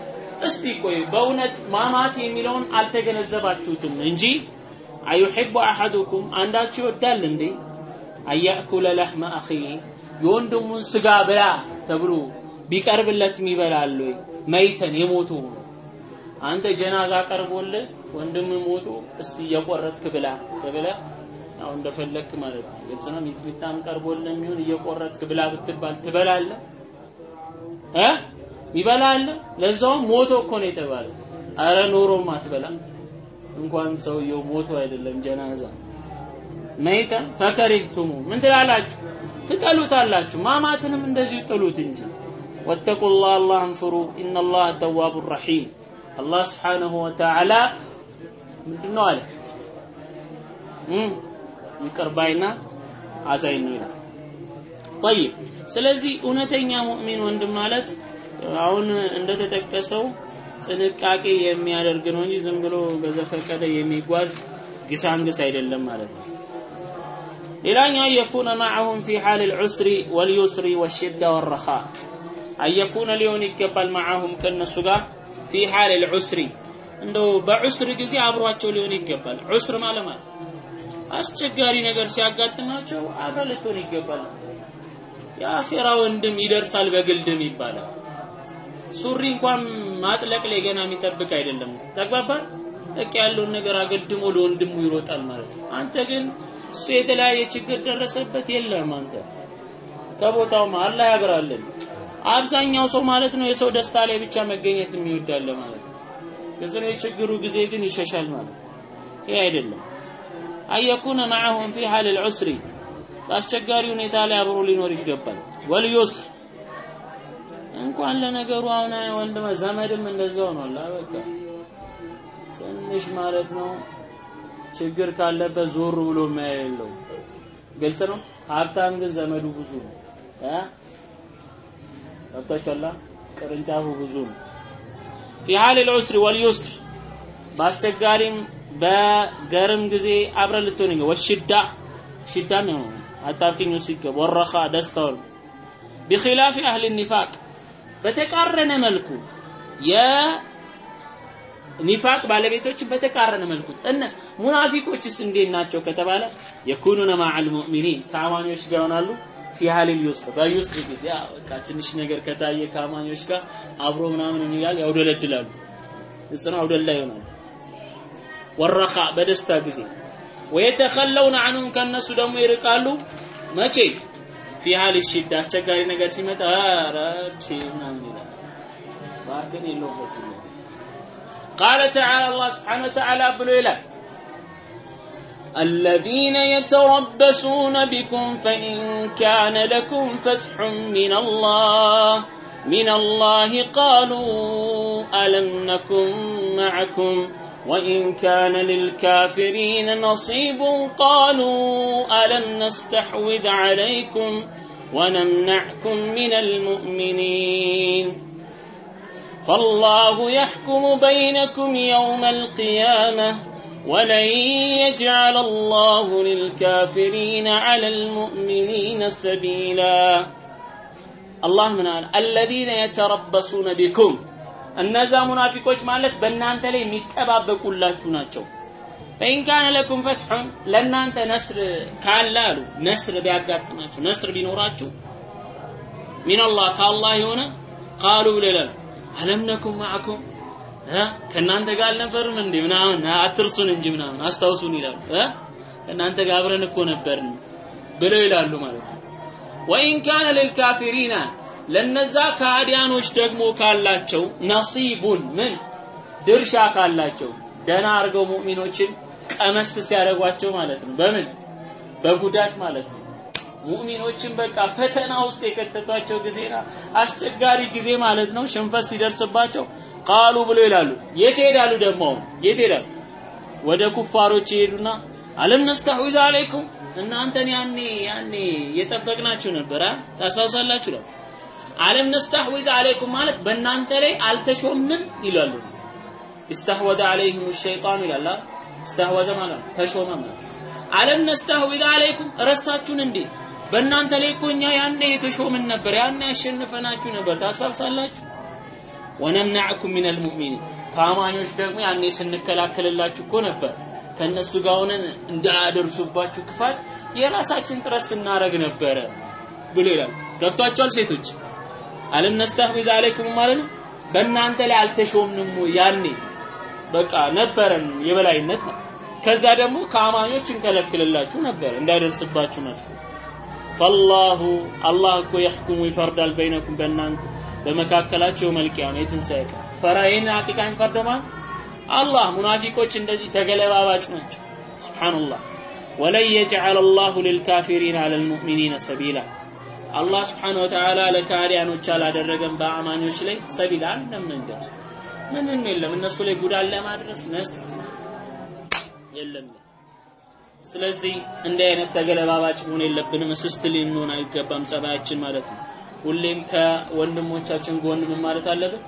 እስቲ ቆይ በእውነት ማማት የሚለውን አልተገነዘባችሁትም እንጂ አዩሒቡ አሐዱኩም አንዳችሁ ይወዳል እንዴ አያእኩለ ለሕመ አኺ የወንድሙን ስጋ ብላ ተብሎ ቢቀርብለት ይበላል መይተን የሞቱ አንተ ጀናዛ ቀርቦልህ ወንድም ሞቶ እስቲ እየቆረጥክ ብላ ተብለ ያው እንደፈለክ ማለት ነው። ግልጽ ነው። ሚጥሚጣም ቀርቦልህ የሚሆን እየቆረጥክ ብላ ብትባል ትበላለህ እ ይበላለህ። ለዛውም ሞቶ እኮ ነው የተባለ። አረ ኖሮም አትበላ። እንኳን ሰውየው ሞቶ አይደለም ጀናዛ መይተን ፈከሪህቱሙ ምን ትላላችሁ? ትጠሉታላችሁ። ማማትንም እንደዚሁ ጥሉት እንጂ ወተቁላህ አላህን ፍሩ። ኢነላህ ተዋቡ ረሒም አላህ ስብሓነሁ ወተዓላ ምንድን ነው አለ ይቅር ባይና ነው ይላል። ጠይብ ስለዚህ እውነተኛ ሙእሚን ወንድም ማለት አሁን እንደተጠቀሰው ጥንቃቄ የሚያደርግ ነው እንጂ ዝም ብሎ በዘፈቀደ የሚጓዝ ግሳንግስ አይደለም ማለት ነው። ሌላኛው የኩነ ማዕሁም ፊ ሐል ልዑስሪ ወልዩስሪ ወሽዳ ወረኻ አየኩነ ሊሆን ይገባል ማዕሁም ከእነሱ ጋር ፊ ሐል ልዑስሪ እንደው በዑስር ጊዜ አብሯቸው ሊሆን ይገባል። ዑስር ማለት አስቸጋሪ ነገር ሲያጋጥማቸው አብረ ልትሆን ይገባል። የአኼራ ወንድም ይደርሳል በግልድም ይባላል። ሱሪ እንኳን ማጥለቅ ላይ ገና የሚጠብቅ አይደለም። ተግባባን? በቃ ያለውን ነገር አገድሞ ለወንድሙ ይሮጣል ማለት ነው። አንተ ግን እሱ የተለያየ ችግር ደረሰበት የለም አንተ ከቦታው አላህ ያግራልን። አብዛኛው ሰው ማለት ነው የሰው ደስታ ላይ ብቻ መገኘት የሚወዳለ ማለት ነው። የችግሩ ጊዜ ግን ይሸሻል ማለት ነው። ይሄ አይደለም። አየኩነ ማዕሁም ፊ ሐል ልዑስሪ በአስቸጋሪ ሁኔታ ላይ አብሮ ሊኖር ይገባል። ወልዩስር እንኳን ለነገሩ አሁን ወንድም ዘመድም እንደዛው ነው። በቃ ትንሽ ማለት ነው ችግር ካለበት ዞር ብሎ የማያየው ግልጽ ነው። ሀብታም ግን ዘመዱ ብዙ ነው። እ ገብቷችኋል? ቅርንጫፉ ብዙ ነው። ፊ ሐል ልዑስሪ ወልዩስር በአስቸጋሪም በገርም ጊዜ አብረ ልትሆን ይገ ወሽዳ ሽዳም ነው አጣብቂኝ ሲገባ። ወረኻ ደስታው ቢኺላፊ አህል ኒፋቅ በተቃረነ መልኩ የኒፋቅ ባለቤቶችን በተቃረነ መልኩ። እነ ሙናፊቆችስ እንዴት ናቸው ከተባለ የኩኑነ ማዓል ሙእሚኒን ከአማኞች ጋር ይሆናሉ። ፊ ዩስር በዩስር ጊዜ በቃ ትንሽ ነገር ከታየ ከአማኞች ጋር አብሮ ምናምን ይላል ያውደለድላሉ እጽና አውደላ ይሆናሉ ወረኻ በደስታ ጊዜ ወየተኸለውነ አንሁም ከነሱ ደግሞ ይርቃሉ መቼ ፊ ሀል ሽዳ አስቸጋሪ ነገር ሲመጣ ኧረ ምናምን ይላል ባርክን የለውበትም ቃለ ተዓላ አላህ ስብሓነ ወተዓላ ብሎ ይላል الذين يتربصون بكم فإن كان لكم فتح من الله من الله قالوا ألم نكن معكم وإن كان للكافرين نصيب قالوا ألم نستحوذ عليكم ونمنعكم من المؤمنين فالله يحكم بينكم يوم القيامة ولن يجعل الله للكافرين على المؤمنين سبيلا. الله من الذين يتربصون بكم እነዛ ሙናፊቆች ማለት በእናንተ ላይ የሚጠባበቁላችሁ ናቸው። ፈኢን ካነ ለኩም ፈትሑን ለእናንተ ነስር ካለ አሉ። ነስር ቢያጋጥማችሁ ነስር ቢኖራችሁ ሚነላህ ከአላህ የሆነ ቃሉ ብለላል አለም ነኩም ማዕኩም? ከእናንተ ጋር አልነበርም እንዴ? ምናምን አትርሱን እንጂ ምናምን አስታውሱን ይላሉ። ከእናንተ ጋር አብረን እኮ ነበርን ብለው ይላሉ ማለት ነው። ወኢን ካነ ልልካፊሪና ለነዛ ከሃዲያኖች ደግሞ ካላቸው ነሲቡን ምን? ድርሻ ካላቸው ደና አድርገው ሙእሚኖችን ቀመስ ሲያደርጓቸው ማለት ነው። በምን? በጉዳት ማለት ነው። ሙእሚኖችን በቃ ፈተና ውስጥ የከተቷቸው ጊዜና አስቸጋሪ ጊዜ ማለት ነው። ሽንፈት ሲደርስባቸው ቃሉ ብሎ ይላሉ። የት ሄዳሉ ደግሞ የት ሄዳሉ ወደ ኩፋሮች ይሄዱና አለም ነስተሕዊዝ አለይኩም እናንተን ያኔ ያኔ የጠበቅናችሁ ነበር ታስታውሳላችሁ? ነው አለም ነስተሕዊዝ አለይኩም ማለት በእናንተ ላይ አልተሾምንም ይላሉ استحوذ عليهم الشيطان ይላል استحوذ ማለት ተሾመ ማለት አለም ነስተህዊዝ አለይኩም ረሳችሁን እንዴ በእናንተ ላይ እኮ እኛ ያኔ የተሾምን ነበር ያኔ ያሸንፈናችሁ ነበር ታሳብሳላችሁ ወነምናዕኩም ሚን አልሙእሚኒን ከአማኞች ደግሞ ያኔ ስንከላከልላችሁ እኮ ነበር ከእነሱ ጋር ሆነን እንዳያደርሱባችሁ ክፋት የራሳችን ጥረት ስናረግ ነበረ ብሎ ይላል ገብቷቸዋል ሴቶች አለም ነስተህዊዝ አለይኩም ማለት ነው። በእናንተ ላይ አልተሾምንም ያኔ በቃ ነበረን የበላይነት ነው። ከዛ ደግሞ ከአማኞች እንከለክልላችሁ ነበር እንዳይደርስባችሁ መጥፎ። ፈላሁ አላህ እኮ የሕኩሙ ይፈርዳል በይነኩም በእናንተ በመካከላቸው መልቂያ ነው የትንሣኤ ቀን። ፈራ ይህን ሀቂቃ የሚፈርደው አላህ። ሙናፊቆች እንደዚህ ተገለባባጭ ናቸው። ስብሓንላህ ወለን የጅዓል አላሁ ልልካፊሪን ልሙእሚኒነ ሰቢላ አላህ ስብሓን ወተዓላ ለካዲያኖች አላደረገም በአማኞች ላይ ሰቢላ አንድም መንገድ ምንም የለም። እነሱ ላይ ጉዳት ለማድረስ ነስ የለም። ስለዚህ እንዲህ አይነት ተገለባባጭ መሆን የለብንም። እስስት ልንሆን አይገባም ጸባያችን ማለት ነው። ሁሌም ከወንድሞቻችን ጎን ምን ማለት አለብን?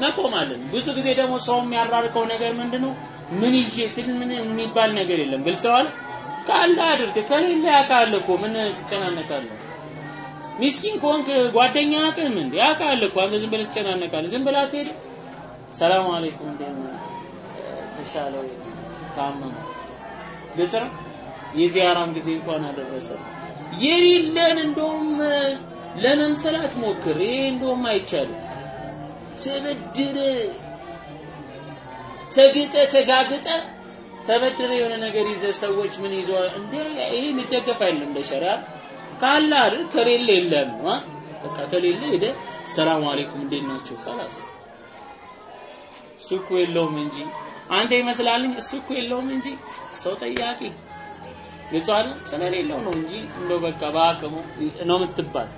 መቆማለን ብዙ ጊዜ ደግሞ ሰው የሚያራርቀው ነገር ምንድነው? ምን ይዤ ምን የሚባል ነገር የለም። ግልጸዋል ካለ አድርግ ከሌለ ያውቃል ምን ትጨናነቃለህ ሚስኪን ከሆንክ ጓደኛ አቅም እንዴ? ያውቃል እኮ አንተ ዝም ብለህ ትጨናነቃለህ። ዝም ብለህ አትሄድ። ሰላም አለይኩም እንዴት ተሻለው ታመመ። ግልጽ የዚያራም ጊዜ እንኳን አደረሰ የሌለን እንደውም ለመምሰል አትሞክር ይሄ እንደውም አይቻልም። ተበድረ ተግጠ ተጋግጠ ተበድረ የሆነ ነገር ይዘ ሰዎች ምን ይዞ እንዴ! ይሄ የሚደገፍ አይደለም በሸሪዓ ካለ አይደል? ከሌለ የለም በቃ ከሌለ ሄደ። ሰላም አለይኩም እንዴት ናቸው ካላስ? እሱ የለውም እንጂ። አንተ ይመስላልኝ እሱ የለውም እንጂ። ሰው ጠያቂ። ግጻሉ ስለሌለው ነው እንጂ እንደው በቃ በአቅሙ ነው የምትባል።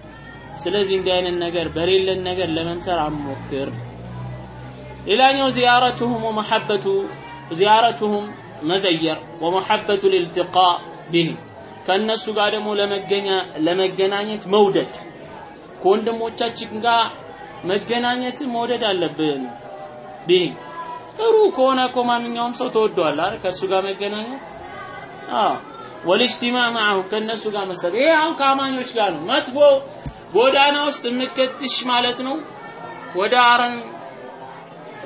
ስለዚህ እንዲህ አይነት ነገር በሌለን ነገር ለመምሰል አሞክር ሌላኛው ዚያረቱሁም ወመሐበቱ ዚያረቱሁም መዘየር ወመሐበቱ ልልትቃ ቢህም ከእነሱ ጋር ደግሞ ለመገናኘት መውደድ። ከወንድሞቻችን ጋር መገናኘት መውደድ አለብን። ቢህም ጥሩ ከሆነ እኮ ማንኛውም ሰው ተወደዋል አይደል? ከእሱ ጋር መገናኘት? አዎ። ወልጅቲማዕ ከእነሱ ጋር መሰብ ይሄ አሁን ከአማኞች ጋር ነው። መጥፎ ጎዳና ውስጥ የምከትሽ ማለት ነው። ወደ አረም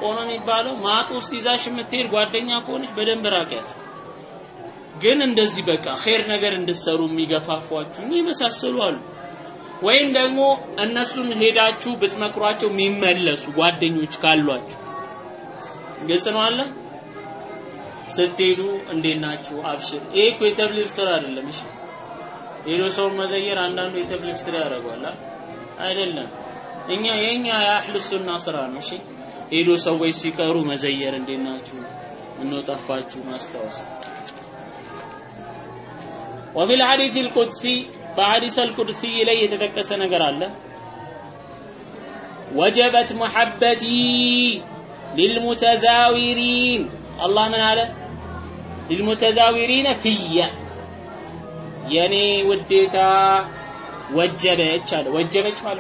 ቆኖ የሚባለው ማጥ ውስጥ ይዛሽ የምትሄድ ጓደኛ ከሆነች በደንብ ራቂያት ግን እንደዚህ በቃ ኸይር ነገር እንድትሰሩ የሚገፋፏችሁ የመሳሰሉ አሉ። ወይም ደግሞ እነሱን ሄዳችሁ ብትመክሯቸው የሚመለሱ ጓደኞች ካሏችሁ። ግልጽ ነው አለ ስትሄዱ እንዴት ናችሁ? አብሽር። ይሄ እኮ የተብሊግ ስራ አይደለም። እሺ። ሄዶ ሰውን መዘየር አንዳንዱ የተብሊግ ስራ ያደርገዋል አይደለም። እኛ የኛ የአህሉ ሱና ስራ ነው። እሺ። ሄዶ ሰዎች ሲቀሩ መዘየር እንዴት ናችሁ? ምነው ማስታወስ وفي الحديث القدسي بحديث القدسي إليه يتذكر نقر الله. وجبت محبتي للمتزاورين. الله من على للمتزاورين فيا. يعني وديتا وجبت وجبت ما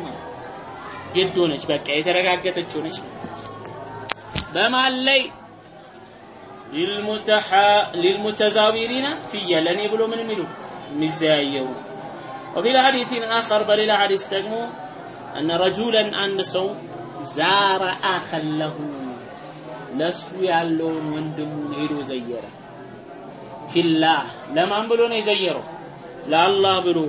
جدونش بك اي تركاكتش ونش بما الليل ሊልሙተዛዊሪነ ፊየ ለእኔ ብሎ ምን የሚሉ የሚዘያየው وفي الحديث آخر بل إلى حديث تقمو أن رجلا عند سو ዛረ አኸለሁ ለሱ ያለውን ወንድሙን ሄዶ ዘየረ ፊላህ ለማን ብሎ ነው የዘየረው ለአላህ ብሎ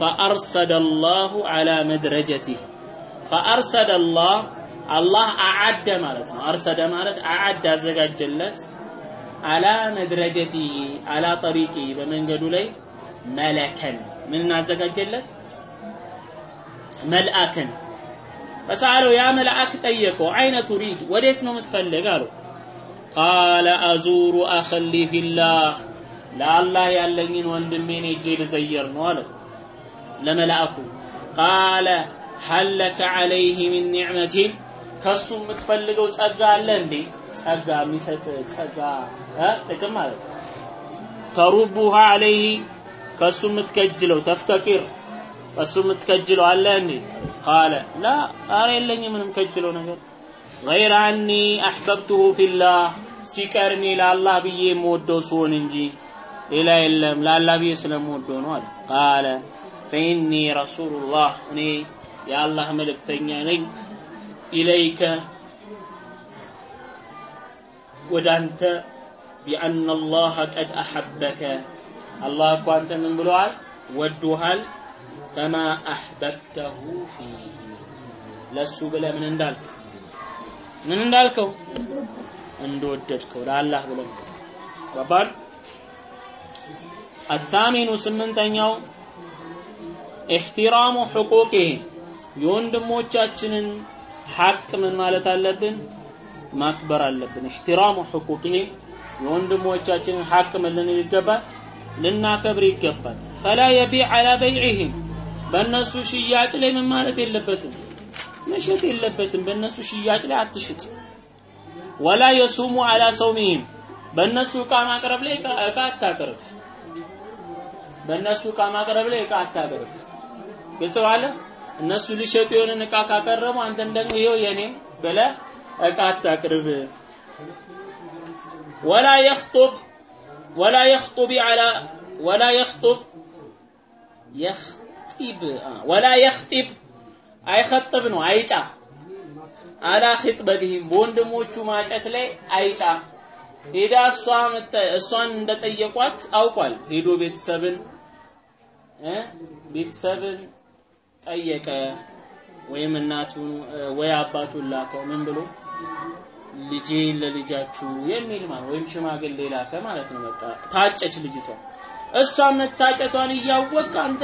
ፈአርሰደ አላሁ ዐላ መድረጀቲህ ፈአርሰደ አላህ አላህ አዓደ ማለት ነው። አርሰደ ማለት አዓድ አዘጋጀለት። አላ مدرجته على طريقه በመንገዱ ላይ ملكا። ምን አዘጋጀለት? መልአክን። فسأله ያ መልአክ ጠየቀው أين تريد ወዴት ነው የምትፈልግ? አለው قال أزور أخا لي في الله ለአላህ ያለኝን ወንድሜን ሄጄ ልዘየር ነው አለ ለመልአኩ። قال هل لك عليه من نعمة ከሱ የምትፈልገው ጸጋ አለ እንዴ? ጸጋ የሚሰጥ ጸጋ ጥቅም ማለት ተሩቡሃ ዐለይህ ከሱ የምትከጅለው ተፍተቂር ከሱ የምትከጅለው አለ እንዴ? ቃለ ላ ኧረ የለኝም ምንም ከጅለው ነገር። ገይረ አኒ አሕበብቱሁ ፊላህ ሲቀርኔ ለአላህ ብዬ የምወደው ስሆን እንጂ ሌላ የለም ለአላህ ብዬ ስለምወደው ነው አለ። ቃለ ፈኢኒ ረሱሉላህ እኔ የአላህ መልእክተኛ ነኝ ኢለይከ ወደ አንተ ቢአነ አላህ ቀድ አሐበከ አላህ እኮ አንተ ምን ብለዋል ወዶሃል ከማ አሕበብተሁ ፊህ ለሱ ብለህ ምን እንዳልክ ምን እንዳልከው እንደወደድከው ለአላህ ብለህ ገባል አታሚኑ ስምንተኛው ኢሕቲራሙ ሕቁቅህም የወንድሞቻችንን ሐቅ ምን ማለት አለብን? ማክበር አለብን። ኢሕቲራሙ ሕቁቅህም የወንድሞቻችንን ሐቅ ምን ይገባል ልናከብር ይገባል። ፈላ የቢዕ አላ በይዕህም በእነሱ ሽያጭ ላይ ምን ማለት የለበትም? መሸጥ የለበትም። በእነሱ ሽያጭ ላይ አትሽጥ። ወላ የሱሙ አላ ሰውሚህም በእነሱ እቃ ማቅረብ ላይ እቃ አታቅርብ። በእነሱ እቃ ማቅረብ ላይ እቃ አታቅርብ። ግልጽ እነሱ ሊሸጡ የሆነን እቃ ካቀረቡ አንተም ደግሞ ይኸው የኔም ብለህ እቃ አታቅርብ። ወላ የኽጡብ ወላ የኽጡብ አላ ወላ የኽጡብ የኽጢብ ወላ የኽጢብ አይኸጥብ ነው አይጫ። አላ ኺጥበቲሂም በወንድሞቹ ማጨት ላይ አይጫ። ሄዳ እሷ እሷን እንደጠየቋት አውቋል። ሄዶ ቤተሰብን ቤተሰብን ጠየቀ ወይም እናቱን ወይ አባቱን ላከ? ምን ብሎ? ልጄ ለልጃችሁ የሚል ማለት ወይም ሽማግሌ ላከ ማለት ነው። በቃ ታጨች ልጅቷ። እሷ መታጨቷን እያወቅ አንተ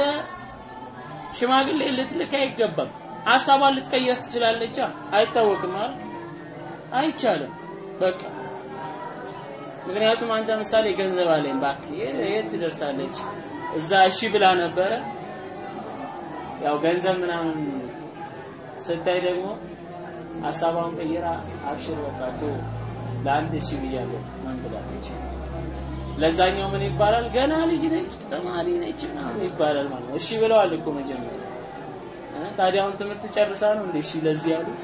ሽማግሌ ልትልክ አይገባም። ሀሳቧን ልትቀየር ትችላለች። አይታወቅም አይደል? አይቻልም። በቃ ምክንያቱም አንተ ምሳሌ ገንዘብ አለኝ እባክህ የት ትደርሳለች? እዛ እሺ ብላ ነበረ ያው ገንዘብ ምናምን ስታይ ደግሞ ሀሳቧን ቀይራ አብሽር በቃ ለአንድ እሺ ብያለሁ ብላለች ለዛኛው ምን ይባላል? ገና ልጅ ነች ተማሪ ነች ምናምን ይባላል ማለት ነው። እሺ ብለዋል እኮ መጀመሪያ። ታዲያ ትምህርት ጨርሳ ነው እንዴ? እሺ ለዚህ ያሉት?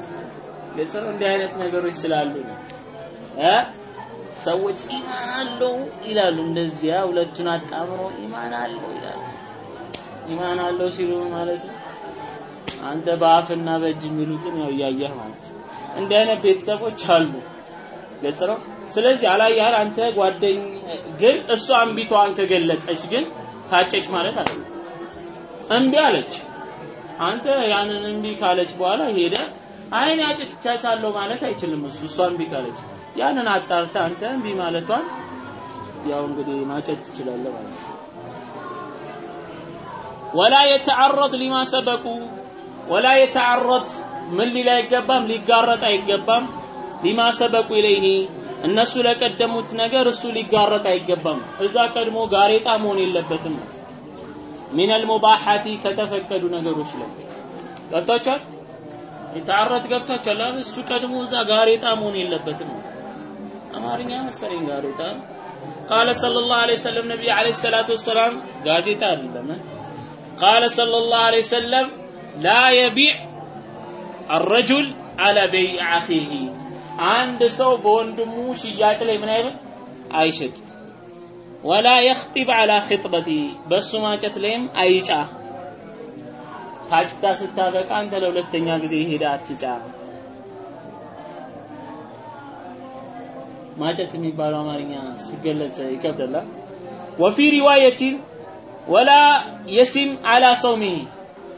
ግልጽ እንዲህ አይነት ነገሮች ስላሉ ነው። እ ሰዎች ኢማን አለው ይላሉ። እንደዚያ ሁለቱን አጣምሮ ኢማን አለው ይላሉ ኢማን አለው ሲሉ ማለት አንተ በአፍና በእጅ የሚሉትን ያው እያየህ ማለት እንዲህ አይነት ቤተሰቦች አሉ። ግልጽ ነው? ስለዚህ አላየሃል አንተ ጓደኝ ግን እሷ እምቢቷን ከገለጸች ግን ታጨች ማለት አይደለም። እምቢ አለች። አንተ ያንን እምቢ ካለች በኋላ ሄደ አይን ያጭቻቻለሁ ማለት አይችልም እሱ። እሷ እምቢ ካለች ያንን አጣርታ አንተ እምቢ ማለቷን ያው እንግዲህ ማጨት ትችላለህ ማለት ነው ወላ የተዓረድ ሊማ ሰበቁ ወላ የተዓረድ ምን ሊል አይገባም ሊጋረጥ አይገባም። ሊማ ሰበቁ ኢለይሂ እነሱ ለቀደሙት ነገር እሱ ሊጋረጥ አይገባም። እዛ ቀድሞ ጋሬጣ መሆን የለበትም። ሚነል ሙባሐቲ ከተፈቀዱ ነገሮች ላይ ገብታችኋል የተዓረድ ገብታችኋል እሱ ቀድሞ እዛ ጋሬጣ መሆን የለበትም። አማርኛ መሰለኝ ጋሬጣ። ቃለ ሰለላሁ ዐለይሂ ወሰለም ነቢይ ዐለይሂ ሰላቱ ወሰላም ጋዜጣ አይደለም قال صلى الله عليه وسلم لا يبيع الرجل على بيع أخيه عند سو بوندمو شياج لي من አይበል አይሽጥ ولا يخطب على خطبته በሱ ማጨት ላይም አይጫ ታጭታ ስታበቃ አንተ ለሁለተኛ ጊዜ ሄዳ አትጫ ማጨት የሚባለው አማርኛ ሲገለጽ ይከብዳል وفي روايه ወላ የሲም አላ ሰውሚሂ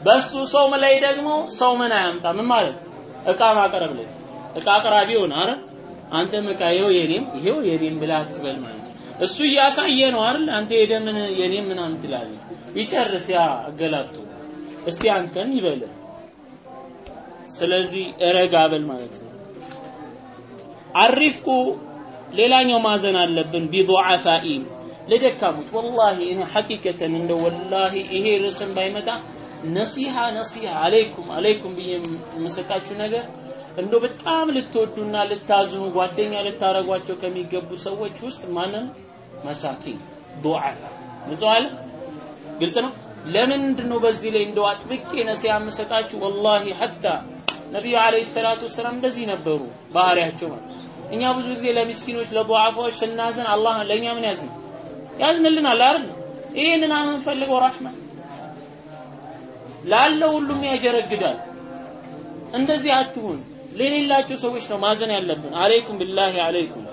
በሱ ሰውም ላይ ደግሞ ሰውምን አያምጣ። ምን ማለት እቃ ማቅረብ ላይ እቃ አቅራቢ ሆነ አረ አንተም እቃ ይኸው የኔም ይኸው የኔም ብለህ አትበል ማለት ነው። እሱ እያሳየ ነው አይደል? አንተ ሄደህ ምን የኔም ምናምን ትላለህ። ይጨርስ ያ አገላጡ እስቲ አንተን ይበል። ስለዚህ ረጋ በል ማለት ነው። አሪፍቁ ሌላኛው ማዘን አለብን ቢዱዓፋኢ ለደካሞች ወላሂ እኔ ሐቂቀተን እንደ ወላሂ ይሄ ርዕስን ባይመጣ ነሲሃ ነሲሃ አለይኩም አለይኩም ብዬ የምሰጣችሁ ነገር እንዶ በጣም ልትወዱና ልታዝኑ ጓደኛ ልታረጓቸው ከሚገቡ ሰዎች ውስጥ ማንም መሳኪን ዱዓፋ ንጹህ ግልጽ ነው? ለምንድን ነው በዚህ ላይ እንደው አጥብቄ ነሲሃ የምሰጣችሁ? ወላሂ ሐታ ነቢዩ አለይሂ ሰላቱ ወሰላም እንደዚህ ነበሩ ባህሪያቸው ማለት እኛ ብዙ ጊዜ ለሚስኪኖች ለዱዓፋዎች ስናዝን አላህ ለእኛ ምን ያዝናል ያዝንልናል አይደል ይህንን የምንፈልገው ረሕማ ላለው ሁሉም ያጀረግዳል እንደዚህ አትሁን ለሌላቸው ሰዎች ነው ማዘን ያለብን አለይኩም ቢላሂ አለይኩም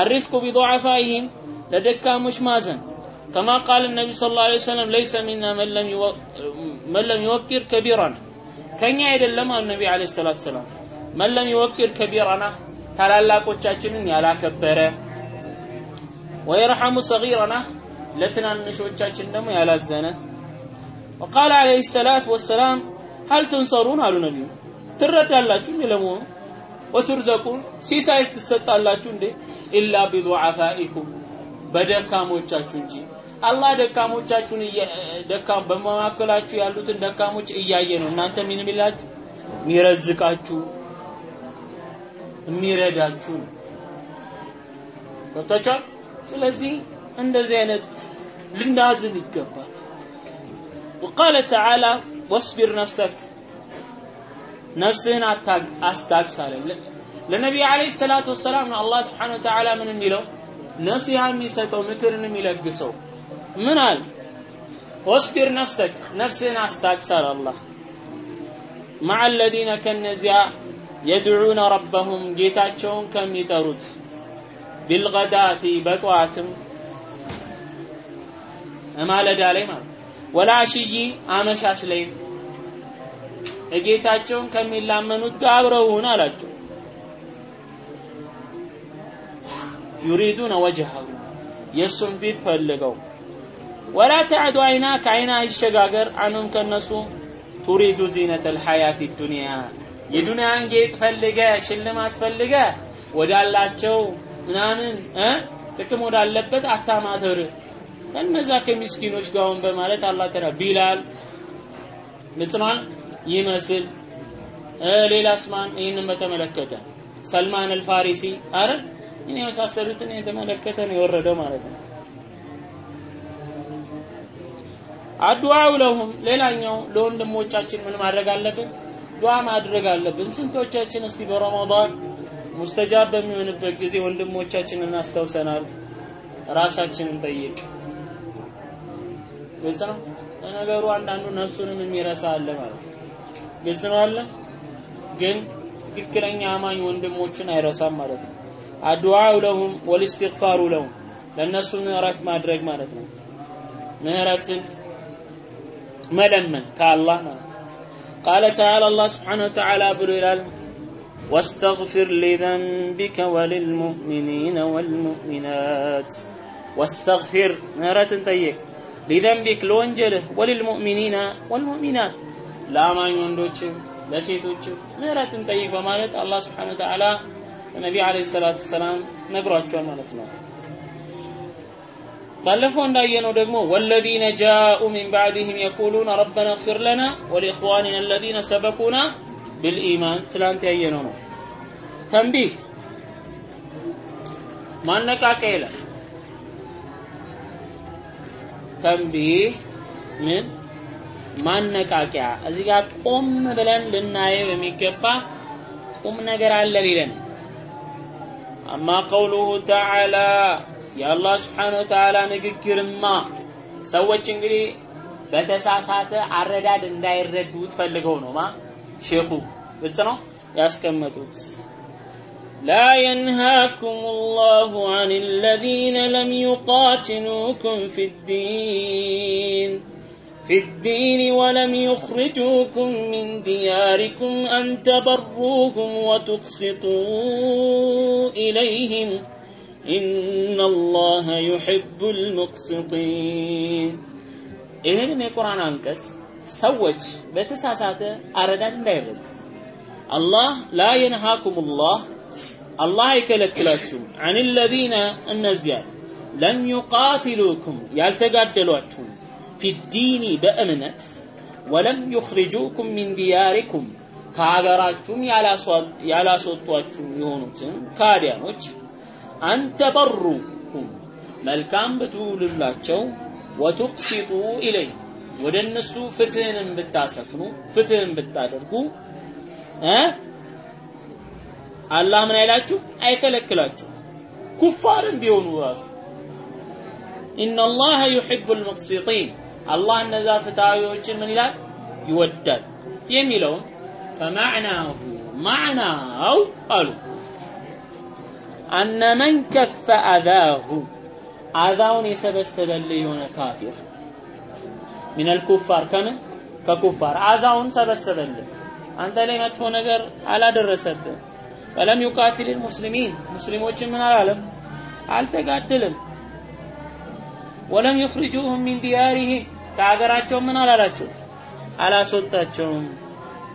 አሪፍኩ ቢዱዓፋኢሂም ለደካሞች ማዘን كما قال النبي صلى الله عليه وسلم ليس منا من لم من لم يوقر كبيرنا ከኛ አይደለም አሉ ነቢ አለይሂ ሰላቱ ሰላም መን ለም ይወቅር ከቢራና ታላላቆቻችንን ያላከበረ ወየርሐሙ ሰጊረና ለትናንሾቻችን ደግሞ ያላዘነ። ወቃለ አለይሂ ሰላት ወሰላም ሀል ትንሰሩን አሉ ነቢዩ ትረዳላችሁ እንዴ ለመሆኑ? ወቱርዘቁን ሲሳይስ ትሰጣላችሁ እንዴ? ኢላ ቢዱዓፋኢኩም በደካሞቻችሁ እንጂ። አላህ ደካሞቻችሁን ደካም በመካከላችሁ ያሉትን ደካሞች እያየ ነው። እናንተ ምን የሚላችሁ? የሚረዝቃችሁ የሚረዳችሁ ነው። ገብታችኋል ስለዚህ እንደዚህ አይነት ልናዝን ይገባል وقال تعالى واصبر نفسك ነፍስህን አስታግስ አለ ለነቢይ አለይሂ ሰላቱ ወሰላም ነው አላህ ስብሓነሁ ወተዓላ ምን የሚለው ነሲሃ የሚሰጠው ምክርን የሚለግሰው ምን አለ ወስቢር ነፍሰክ ነፍስህን አስታግስ አለ አላህ مع الذين ከነዚያ የድዑነ ረበሁም ጌታቸውን ከሚጠሩት ቢልገዳቲ በጠዋትም ማለዳ ላይ ማለት ወላሽይ አመሻሽ ላይ ጌታቸውን ከሚላመኑት ጋር አብረውን አላቸው። ዩሪዱነ ወጅሀሁ የእሱን ፊት ፈልገው። ወላ ተዕዱ አይና ከአይና አይሸጋገር አኑም ከነሱ ቱሪዱ ዚነት አልሐያት ዱንያ የዱንያን ጌጥ ፈልገ ሽልማት ፈልገ ወዳላቸው ምናምን ጥቅም ወዳለበት አታማተር ከነዛ ከሚስኪኖች ጋውን በማለት አላህ ተራ ቢላል ምጥኗል ይመስል። ሌላስ ማን? ይህንን በተመለከተ ሰልማን አልፋሪሲ አረ እኔ የመሳሰሉትን የተመለከተ ነው የወረደው ማለት ነው። አዱዓው ለሁም ሌላኛው ለወንድሞቻችን ምን ማድረግ አለብን? ዱዓ ማድረግ አለብን። ስንቶቻችን እስቲ በረመዳን ሙስተጃብ በሚሆንበት ጊዜ ወንድሞቻችንን አስታውሰናል። ራሳችንን ጠይቅ። ግልጽ ነው? ለነገሩ አንዳንዱ ነፍሱንም የሚረሳ አለ ማለት ነው። ግልጽ ነው አለ ግን ትክክለኛ አማኝ ወንድሞችን አይረሳም ማለት ነው። አዱዓው ለሁም ወልእስትግፋሩ ለሁም ለእነሱ ምህረት ማድረግ ማለት ነው። ምህረትን መለመን ከአላህ ማለት ነው። ቃለ ተዓላ አላህ ስብሓነሁ ወተዓላ ብሎ ይላል واستغفر لذنبك وللمؤمنين والمؤمنات واستغفر ምህረት ጠይቅ ሊዘንቢክ ለወንጀልህ ወልልሙእሚኒና ወልሙእሚናት ለአማኝ ወንዶችም ለሴቶችም ምህረትን ጠይቅ በማለት አላህ ስብሓነ ወተዓላ ነቢ አለይሂ ሰላቱ ሰላም ነግሯቸዋል ማለት ነው ባለፈው እንዳየነው ደግሞ ወለዚነ ጃኡ ሚን ባዕድህም የቁሉነ ረበና እግፊር ለና ወሊኢኽዋኒና አለዚነ ሰበቁና ብልኢማን ትላንት ያየነው ነው። ተንቢህ ማነቃቂያ ይላል ተንቢህ ምን? ማነቃቂያ። እዚህ ጋር ቆም ብለን ልናየው የሚገባ ቁም ነገር አለ ሊለን። አማ ቀውሉሁ ተዓላ የአላህ ስብሓነ ወተዓላ ንግግርማ። ሰዎች እንግዲህ በተሳሳተ አረዳድ እንዳይረዱት ፈልገው ነው ማ? ሼኹ ግልጽ ነው ያስቀመጡት لا ينهاكم الله عن الذين لم يقاتلوكم في الدين في الدين ولم يخرجوكم من دياركم أن تبروهم وتقسطوا إليهم إن الله يحب المقسطين ይህንን የቁርአን አንቀጽ ሰዎች በተሳሳተ አረዳድ እንዳይረዱ አላህ ላ የንሃኩም ላህ አላህ አይከለክላችሁም። አን ለዚነ እነዚያ ለም ዩቃቲሉኩም ያልተጋደሏችሁም። ፊዲኒ በእምነት ወለም ዩኽሪጁኩም ሚን ዲያሪኩም ከሀገራችሁም ያላስወጧችሁም የሆኑትን ካዲያኖች አንተበሩሁም መልካም ብትውሉላቸው ወቱቅሲጡ ኢለይ ወደ እነሱ ፍትህንም ብታሰፍኑ ፍትህን ብታደርጉ አላህ ምን አይላችሁ? አይከለክላችሁ ኩፋርም ቢሆኑ ራሱ። ኢነላህ ዩሒቡል ሙቅሲጢን። አላህ እነዛ ፍትሃዊዎችን ምን ይላል? ይወዳል። የሚለውን ፈማዕናሁ ማዕናው አሉ። أنه من كف أذاه። አዛውን የሰበሰበልህ የሆነ ካፊር። من الكفار ከምን? ከኩፋር። አዛውን ሰበሰበልህ አንተ ላይ መጥፎ ነገር አላደረሰብህ ፈለም ዩቃትል ሙስሊሚን ሙስሊሞችን ምን አላለም አልተጋደልም ወለም ዩኽሪጁሁም ሚን ዲያሪሂም ከሀገራቸው ምን አላላቸው አላስወጣቸውም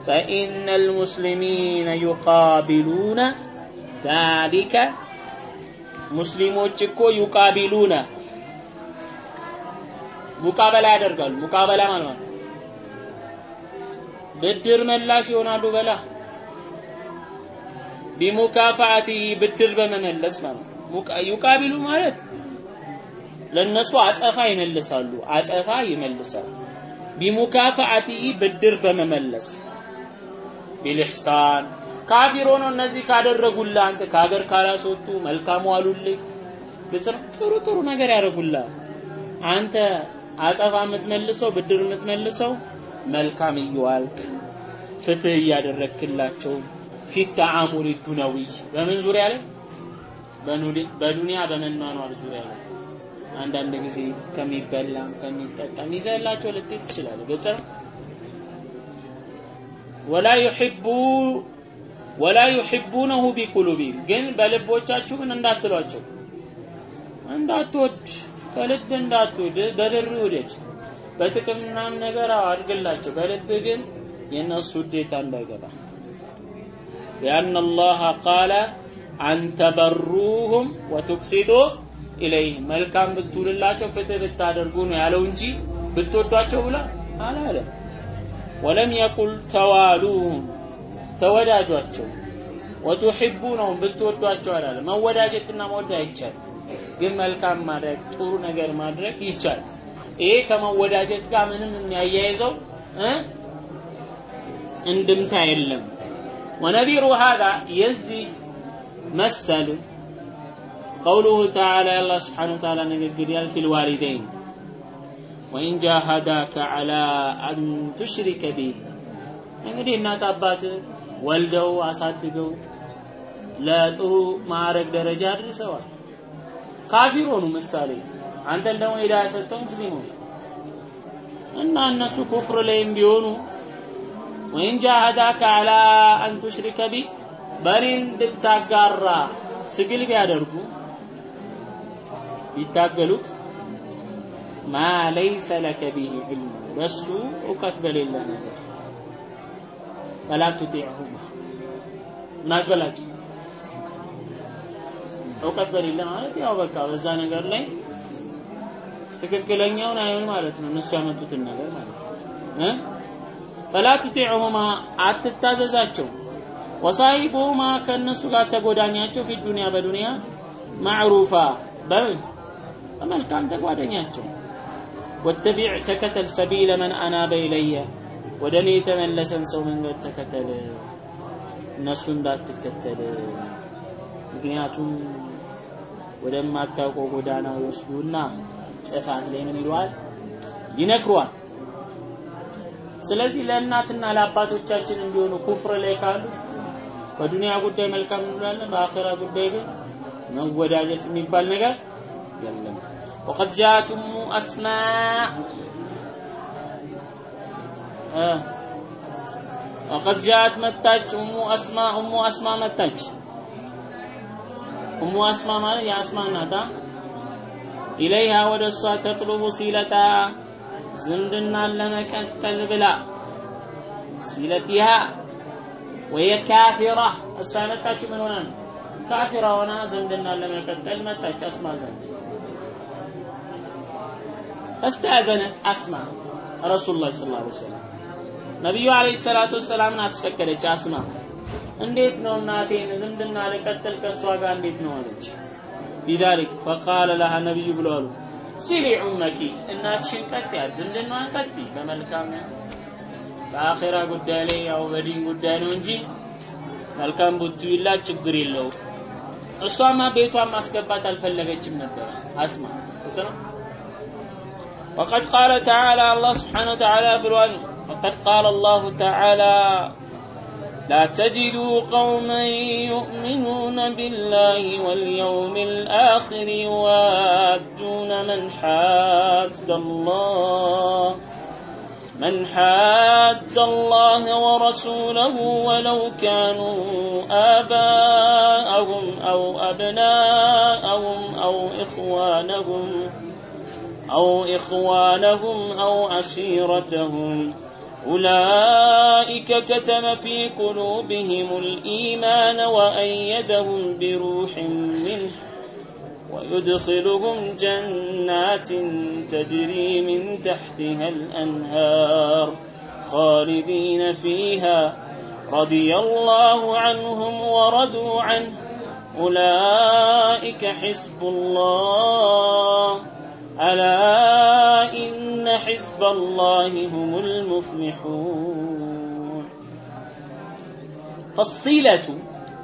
فإن المسلمين يقابلون ذلك ሙስሊሞች እኮ ዩቃቢሉነ ሙቃበላ ያደርጋሉ ሙቃበላ ማለት ነው ብድር መላሽ ይሆናሉ በላ። ቢሙካፋቲ ብድር በመመለስ ማለት ዩቃቢሉ ማለት ለነሱ አጸፋ ይመልሳሉ አጸፋ ይመልሳሉ። ቢሙካፋቲ ብድር በመመለስ ቢልihsan ካፊር ሆኖ እነዚህ ካደረጉልህ አንተ ከሀገር ካላስወጡ መልካም ዋሉልህ ጥሩ ጥሩ ነገር ያደርጉልህ አንተ አጸፋ የምትመልሰው ብድር የምትመልሰው መልካም እየዋልክ ፍትህ እያደረግክላቸው ፊት ተዓሙል ዱነዊ። በምን ዙሪያ ላይ? በዱንያ በመኗኗር ዙሪያ ላይ። አንዳንድ ጊዜ ከሚበላም ከሚጠጣም ይዘህላቸው ልትሄድ ትችላለህ። ግልጽ ነው? ወላ ዩሒቡ ወላ ዩሒቡነሁ ቢቁሉቢም ግን በልቦቻችሁ እንዳትሏቸው። እንዳትወድ ከልብ እንዳትወድ በብር ውደድ በጥቅም ምናምን ነገር አድርግላቸው። በልብ ግን የእነሱ ውዴታ እንዳይገባ። ሊአን አላህ ቃለ አን ተበሩሁም ወቱቅሲጡ ኢለይህም መልካም ብትውልላቸው ፍትህ ብታደርጉ ነው ያለው እንጂ ብትወዷቸው ብላ አላለም። ወለም የቁል ተዋሉሁም ተወዳጇቸው። ወቱሒቡነሁም ብትወዷቸው አላለ መወዳጀትና መወደድ አይቻልም። ግን መልካም ማድረግ ጥሩ ነገር ማድረግ ይቻላል ይሄ ከመወዳጀት ጋር ምንም የሚያያይዘው እንድምታ የለም። ونظير هذا የዚህ መሰል قوله تعالى አላህ سبحانه وتعالى ንግግር ያል في الوالدين وإن جاهداك على أن تشرك بي እንግዲህ እናት አባት ወልደው አሳድገው ለጥሩ ማዕረግ ደረጃ አድርሰዋል። ካፊር ሆኑ ምሳሌ አንተን ደግሞ ሂዳያ ሰጠው ሙስሊም ሆኑ እና እነሱ ኩፍር ላይም ቢሆኑ وإن جاهداك على أن تشرك بي በእኔ እንድታጋራ ትግል ቢያደርጉ ቢታገሉት ما ليس لك به علم በሱ እውቀት በሌለ ነገር። فلا تطعهما ምን አትበላቸው እውቀት በሌለ ማለት ያው በቃ በዛ ነገር ላይ ትክክለኛውን አይሆን ማለት ነው። እነሱ ያመጡትን ነገር ማለት ነው። ፈላ ቱጢዕሁማ አትታዘዛቸው። ወሳሂቡሁማ ከእነሱ ጋር ተጎዳኛቸው ፊ ዱንያ በዱንያ ማዕሩፋ በምን? በመልካም ተጓደኛቸው። ወተቢዕ ተከተል። ሰቢለ መን አናበ ኢለየ ወደ እኔ የተመለሰን ሰው መንገድ ተከተል። እነሱ እንዳትከተል። ምክንያቱም ወደማታውቀው ጎዳና ይወስዱና ጥፋት ላይ ምን ይለዋል ይነክሯል ስለዚህ ለእናትና ለአባቶቻችን እንዲሆኑ ኩፍር ላይ ካሉ በዱንያ ጉዳይ መልካም እንላለን፣ በአኺራ ጉዳይ ግን መወዳጀት የሚባል ነገር የለም። ወቀድ ጃአት ኡሙ አስማ ወቀድ ጃአት መጣች ኡሙ አስማ ኡሙ አስማ መጣች። ኡሙ አስማ ማለት የአስማ እናታ ኢለይሃ ወደ እሷ ተጥሉቡ ሲለታ ዝምድናን ለመቀጠል ብላ ሲለቲሃ ወየ ካፊራ እሷ የመጣችው ምን ሆና ነው? ካፊራ ሆና ዝምድናን ለመቀጠል መጣች። አስማ ዘንድ ፈስተአዘነት አስማ ረሱሉላህ ሰለላሁ ዐለይሂ ወሰለም ነቢዩ ዐለይሂ ሰላቱ ወሰላምን አስፈቀደች። አስማ እንዴት ነው እናቴን ዝምድና ልቀጥል ከእሷ ጋር እንዴት ነው አለች ቢዛሊክ ፈቃለ ለሃ ነቢዩ ብሎ አሉ ሲሊ ዑመኪ እናትሽን ቀጥያት ዝምድናዋን ቀጥ በመልካም በአኼራ ጉዳይ ላይ ያው በዲን ጉዳይ ነው እንጂ መልካም ብትይላት ችግር የለው እሷማ ቤቷን ማስገባት አልፈለገችም ነበር አስማ ነው وقد قال تعالى الله سبحانه وتعالى بالوالي وقد قال الله تعالى لا تجدوا قوما يؤمنون بالله واليوم الآخر يوادون من حاد الله من حاد الله ورسوله ولو كانوا آباءهم أو أبناءهم أو إخوانهم أو إخوانهم أو عشيرتهم أولئك كتب في قلوبهم الإيمان وأيدهم بروح منه ويدخلهم جنات تجري من تحتها الأنهار خالدين فيها رضي الله عنهم ورضوا عنه. أولئك حزب الله. ألا إن حزب الله هم المفلحون فالصلة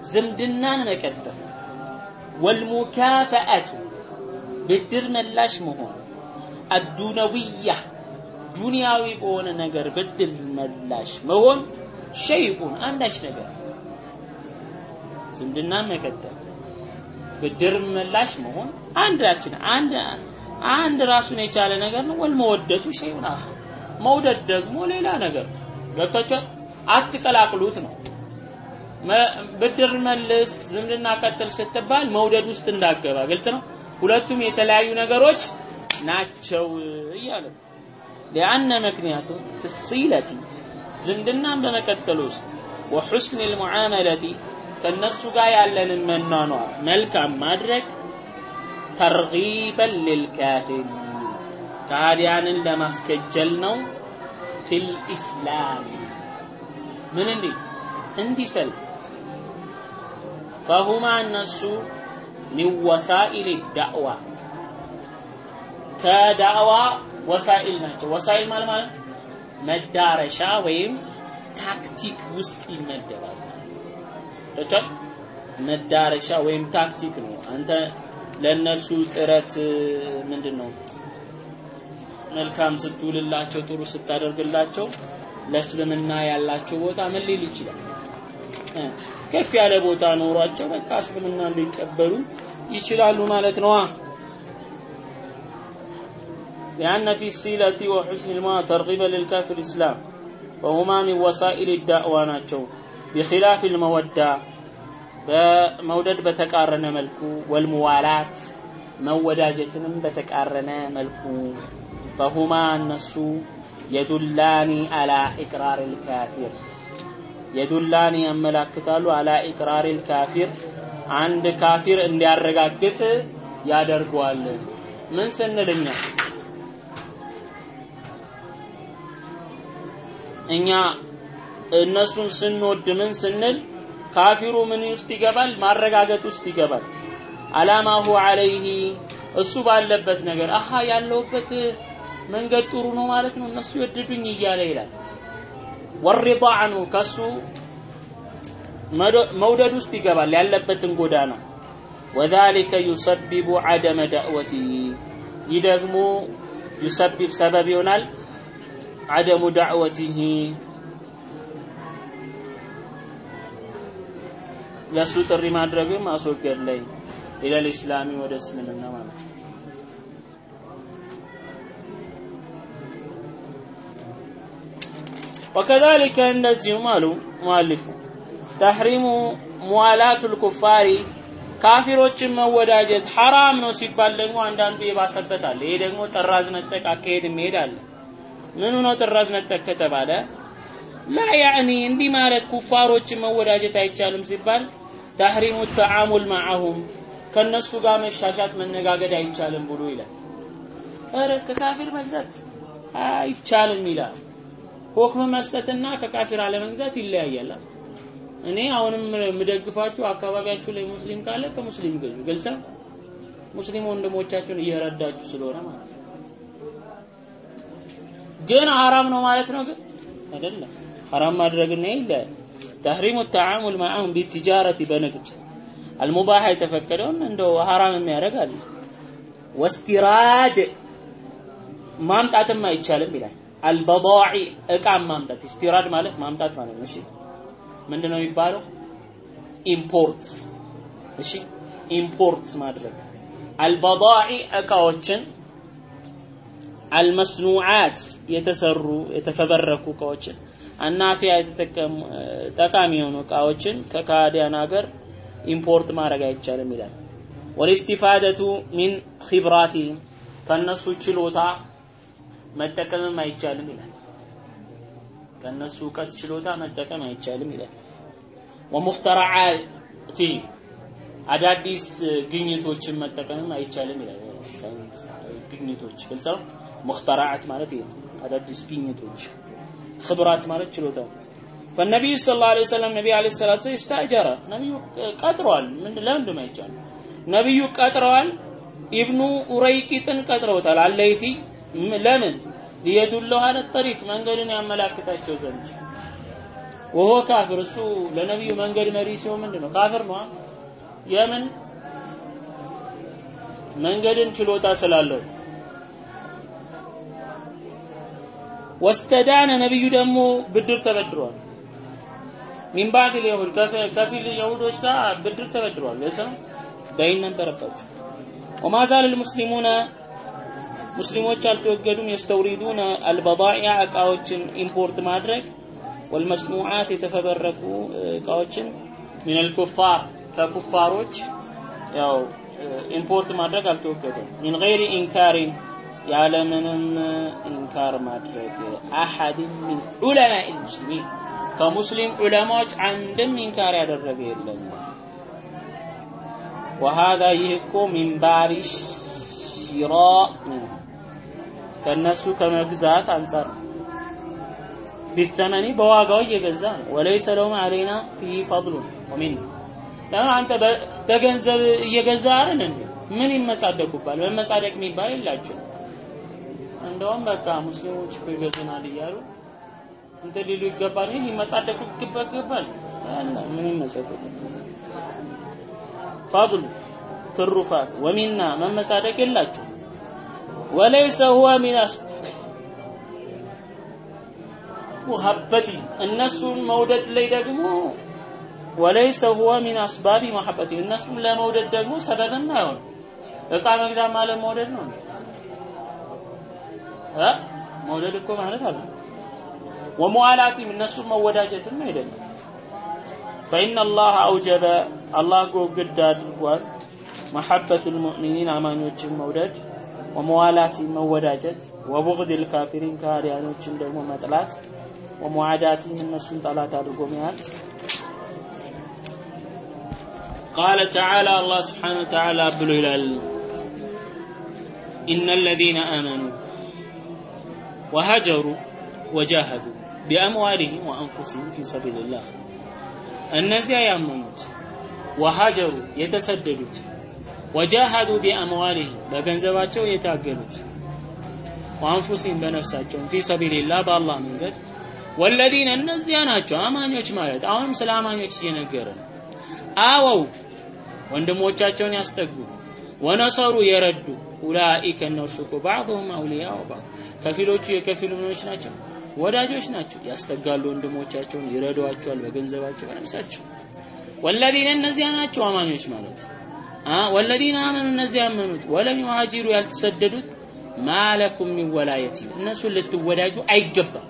زمدنا مكتب والمكافأة ብድር መላሽ መሆን አዱነዊያ ዱንያዊ በሆነ ነገር ብድር መላሽ መሆን ሸይኡን አንዳች ነገር ዝምድና መቀጠል ብድር መላሽ መሆን አንዳችን አንድ አንድ ራሱን የቻለ ነገር ነው። ወልመወደቱ ሸይኡን አኸር መውደድ ደግሞ ሌላ ነገር ገብታችኋል። አትቀላቅሉት ነው። ብድር መልስ፣ ዝምድና ቀጥል ስትባል መውደድ ውስጥ እንዳገባ ግልጽ ነው። ሁለቱም የተለያዩ ነገሮች ናቸው እያለ ሊአነ ምክንያቱ ፍሲለቲ ዝምድናን በመቀጠል ውስጥ ወሑስን ልሙዓመለቲ ከእነሱ ጋር ያለንን መኗኗር መልካም ማድረግ ተርጊበን ልልካፊሪን ከሃዲያንን ለማስከጀል ነው ፊል ኢስላም ምን እንዲህ እንዲሰል ፈሁማ እነሱ من وسائل الدعوة ከዳዕዋ وسائل ናቸው። وسائل ማለት ማለት መዳረሻ ወይም ታክቲክ ውስጥ ይመደባል። መዳረሻ ወይም ታክቲክ ነው። አንተ ለነሱ ጥረት ምንድን ነው መልካም ስትውልላቸው ጥሩ ስታደርግላቸው ለእስልምና ያላቸው ቦታ ምን ሊል ይችላል? ከፍ ያለ ቦታ ኖሯቸው በቃ እስልምና ሊቀበሉ ይችላሉ ማለት ነዋ። لأن في السيلة وحسن الماء ترغيبا للكافر الإسلام وهما من وسائل الدعوة ናቸው بخلاف المودة በመውደድ በተቃረነ መልኩ ወልሙዋላት መወዳጀትንም በተቃረነ መልኩ ፈሁማ እነሱ የዱላኒ አላ ኢቅራር ልካፊር የዱላኒ ያመላክታሉ አላ ኢቅራር ልካፊር አንድ ካፊር እንዲያረጋግጥ ያደርገዋል። ምን ስንልኛ እኛ እነሱን ስንወድ ምን ስንል ካፊሩ ምን ውስጥ ይገባል? ማረጋገጥ ውስጥ ይገባል። አላማሁ አለይሂ እሱ ባለበት ነገር አሃ ያለውበት መንገድ ጥሩ ነው ማለት ነው እነሱ ይወድዱኝ እያለ ይላል። ወሪዳ አንሁ ከሱ መውደድ ውስጥ ይገባል ያለበትን ጎዳና ወዛሊከ ዩሰቢቡ ዐደመ ዳዕወቲሂ ይህ ደግሞ ዩሰቢብ ሰበብ ይሆናል ዐደሙ ዳዕወቲሂ ለሱ ጥሪ ማድረግም ማስወገድ ላይ ኢለል ኢስላሚ ወደ እስልምና ማለት ነው። وكذلك እንደዚሁም አሉ ሙአሊፉ ተሕሪሙ ሙዋላቱል ኩፋሪ ካፊሮችን መወዳጀት ሐራም ነው ሲባል ደግሞ አንዳንዱ የባሰበታል። ይሄ ደግሞ ጥራዝ ነጠቅ አካሄድ ይሄዳል። ምኑ ነው ጥራዝ ነጠቅ ከተባለ ላ ያዕኒ እንዲህ ማለት ኩፋሮችን መወዳጀት አይቻልም ሲባል ተሕሪሙ ተዓሙል ማዓሁም ከነሱ ጋር መሻሻት መነጋገድ አይቻልም ብሎ ይላል። ኧረ ከካፊር መግዛት አይቻልም ይላል። ሁክም መስጠትና ከካፊር አለመግዛት ይለያያል። እኔ አሁንም የምደግፋችሁ አካባቢያችሁ ላይ ሙስሊም ካለ ከሙስሊም ገዙ። ግልጽ ሙስሊም ወንድሞቻችሁን እየረዳችሁ ስለሆነ ማለት ነው። ግን ሐራም ነው ማለት ነው ግን አይደለም። ሐራም ማድረግና إلى تحريم التعامل معهم بالتجارة በንግድ المباحة የተፈቀደውን እንደው ሐራም የሚያደርግ አለ። واستيراد ማምጣትም አይቻልም ይላል። البضائع እቃም ማምጣት استيراد ማለት ማምጣት ማለት ነው። እሺ ምንድን ነው የሚባለው? import እሺ import ማድረግ البضائع እቃዎችን المصنوعات የተሰሩ የተፈበረኩ እቃዎችን النافعة የተጠቀሙ ጠቃሚ የሆኑ እቃዎችን ከካፊሮች ሀገር import ማድረግ አይቻልም ይላል። والاستفادة من خبرات ከነሱ ችሎታ መጠቀምም አይቻልም ይላል። ከነሱ እውቀት ችሎታ መጠቀም አይቻልም ይላል። ومخترعات አዳዲስ ግኝቶችን መጠቀምም አይቻልም ይላል። ግኝቶች ግልጽ ነው። ሙኽተረዓት ማለት አዳዲስ ግኝቶች፣ ኽብራት ማለት ችሎታ فالنبي صلى الله عليه وسلم ነቢ عليه الصلاه والسلام استاجر ነብዩ ቀጥረዋል። ምን ለምንድን አይቻልም? ነብዩ ቀጥረዋል። ኢብኑ ኡረይቂጥን ቀጥረውታል። አለይቲ ለምን ሊየዱለው አለ ጠሪቅ መንገድን ያመላክታቸው ዘንድ ወሆ ካፍር እሱ ለነቢዩ መንገድ መሪ ሲሆን ምንድን ነው ካፍር ነው የምን መንገድን ችሎታ ስላለው واستدان ነቢዩ ደግሞ ብድር ተበድሯል من بعض اليهود ከፊል የሁዶች ጋር ብድር ተበድሯል ለሰው ደይን ነበረባቸው وما زال المسلمون ሙስሊሞች አልተወገዱም يستوردون البضائع እቃዎችን import ማድረግ والمصنوعات የተፈበረኩ እቃዎችን من الكفار ከኩፋሮች ያው import ማድረግ አልተወገደም من غير إنكار ያለምንም إنكار ማድረግ أحد من علماء المسلمين ከሙስሊም ዑለማዎች አንድም إنكار ያደረገ የለም። ወሃዛ ይህ እኮ من باب الشراء من ከእነሱ ከመግዛት አንጻር ቢተመኒ በዋጋው እየገዛ ነው። ወለይሰ ለሁም አለይና ፊህ ፈድሉን ወሚን ለምን አንተ በገንዘብ እየገዛ አይደል? ምን ይመጻደቁባል? መመጻደቅ የሚባል የላቸው እንደውም በቃ ሙስሊሞች እኮ ይገዙናል እያሉ እንትን ሊሉ ይገባል። ይህ ሊመጻደቁ ይገባል። ምን ይመጻደቁ? ፈድሉ ትሩፋት ወሚና መመጻደቅ የላቸው ወለይሰ ሁወ ሚን ሙሀበቲ እነሱን መውደድ ላይ ደግሞ ወለይሰ ሁወ ሚን አስባቢ መሐበቲ እነሱን ለመውደድ ደግሞ ሰበብም አይሆን እቃ መግዛት ማለት መውደድ ነው መውደድ እኮ ማለት አለ ወሙዋላቲም እነሱን መወዳጀትም አይደለም ፈኢነ አላህ አውጀበ አላህ እኮ ግድ አድርጓል መሐበቱ ልሙእሚኒን አማኞችን መውደድ ወመዋላት መወዳጀት ወቡግድ ልካፊሪን ከሃዲያኖችን ደግሞ መጥላት ወሙዓዳቲም እነሱን ጠላት አድርጎ መያዝ ቃለ ተዓላ አላህ ስብሓነ ወተዓላ ብሎ ይላል ኢነ الذين آمنوا وهجروا وجاهدوا بأموالهم وأنفسهم في سبيل الله. እነዚያ ያመኑት ወሃጀሩ የተሰደዱት ወጃሃዱ ቢአምዋሊሂም በገንዘባቸው የታገሉት. ወአንፉሲሂም በነፍሳቸውም ፊ ሰቢልላህ በአላህ መንገድ። ወለዚነ እነዚያ ናቸው አማኞች ማለት አሁንም ስለ አማኞች እየነገረ አወው! ወንድሞቻቸውን ያስጠጉ። ወነሰሩ የረዱ። ኡላኢከ እነርሱ እኮ ባዕሁም አውልያው ባዕድ። ከፊሎቹ የከፊሉ ምኖች ናቸው? ወዳጆች ናቸው? ያስጠጋሉ ወንድሞቻቸውን ይረዷቸዋል በገንዘባቸው በነፍሳቸው። ወለዚነ እነዚያ ናቸው አማኞች ማለት። ወለዚነ አመኑ እነዚያ ያመኑት ወለም ዩሃጂሩ ያልተሰደዱት ማለኩም ሚን ወላየቲ። እነሱን ልትወዳጁ አይገባም።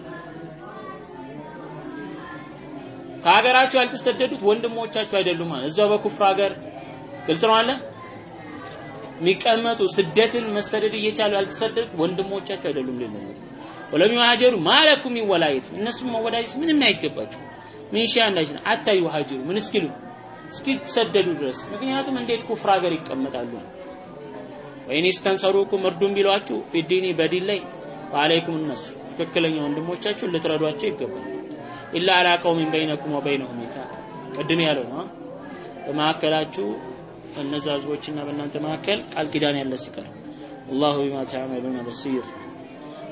ከሀገራቸው ያልተሰደዱት ወንድሞቻቸው አይደሉም ማለት። እዛው በኩፍር ሀገር ግልጽ ነው አለ የሚቀመጡ ስደትን መሰደድ እየቻሉ ያልተሰደዱት ወንድሞቻቸው አይደሉም ሊሉ ولم يهاجروا ما لكم من ولايتهم እነሱም መወዳጀት ምንም አይገባቸው። من شيء አንዳችን حتى يهاجروا ምን እስኪሉ? እስኪሰደዱ ድረስ። ምክንያቱም እንዴት ኩፍር ሀገር ይቀመጣሉ? وإن استنصروكم እርዱን ቢሏችሁ في الدين በዲን ላይ فعليكم እነሱ ትክክለኛ ወንድሞቻችሁን ልትረዷቸው ይገባል። إلا على قوم بينكم وبينهم ميثاق ቅድም ያለው ነው። በመካከላችሁ በእነዛ ህዝቦችና በእናንተ መካከል ቃል ኪዳን ያለ ሲቀር والله بما تعملون بصير።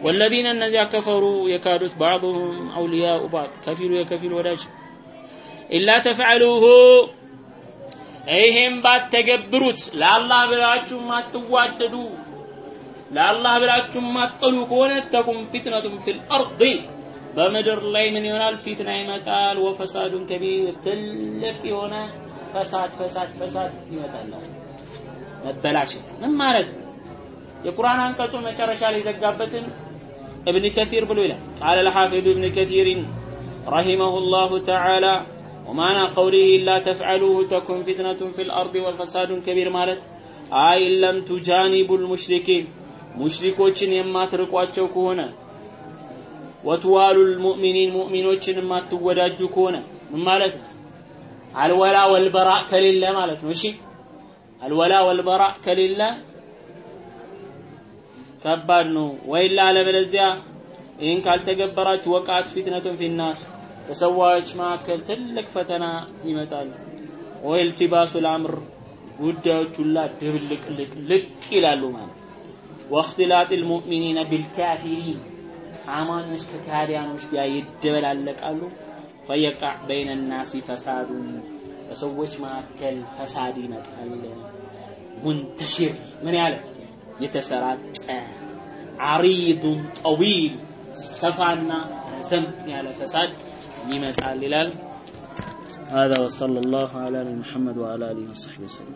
والذين እነዚያ كفروا የካዱት بعضهم أولياء بعض። ከፊሉ የከፊል ወዳጅ إلا تفعلوه ይሄም ባትተገብሩት ለአላህ ብላችሁ ማትዋደዱ ለአላህ ብላችሁ ማትጠሉ ከሆነ تكن فتنة في الأرض በምድር ላይ ምን ይሆናል? ፊትና ይመጣል። ወፈሳዱን ከቢር። ትልቅ የሆነ ፈሳድ ፈሳድ ፈሳድ ይመጣል። መበላሸት ምን ማለት ነው? የቁርአን አንቀጹ መጨረሻ ላይ ዘጋበትን ابن كثير ብሎ ይላል قال الحافظ ابن كثير رحمه الله تعالى ومعنى قوله لا تفعلوه تكن فتنة في الأرض والفساد كبير ማለት አይ ለም ቱጃኒቡ المشركين ሙሽሪኮችን የማትርቋቸው ከሆነ ወትዋሉ ልሙእሚኒን ሙእሚኖችን የማትወዳጁ ከሆነ ምን ማለት ነው? አልወላ ወልበራ ከሌለ ማለት ነው። እሺ አልወላ ወልበራ ከሌለ ከባድ ነው። ወይላ አለበለዚያ ይህን ካልተገበራችሁ ወቃት ፊትነቱን ፊናስ በሰዎች መካከል ትልቅ ፈተና ይመጣል። ወይልቲባሱ ልአምር ጉዳዮች ሁላ ድብልቅልቅ ልቅ ይላሉ ማለት ወእክትላጥ ልሙእሚኒነ ቢልካፊሪን አማኞች ከካዲያኖች ጋር ይደበላለቃሉ። ፈየቃዕ በይነ ናሲ ፈሳዱን በሰዎች መካከል ፈሳድ ይመጣል። ሙንተሽር ምን ያለ የተሰራጨ አሪዱን ጠዊል ሰፋና ረዘም ያለ ፈሳድ ይመጣል ይላል። هذا وصلى الله على محمد وعلى اله وصحبه وسلم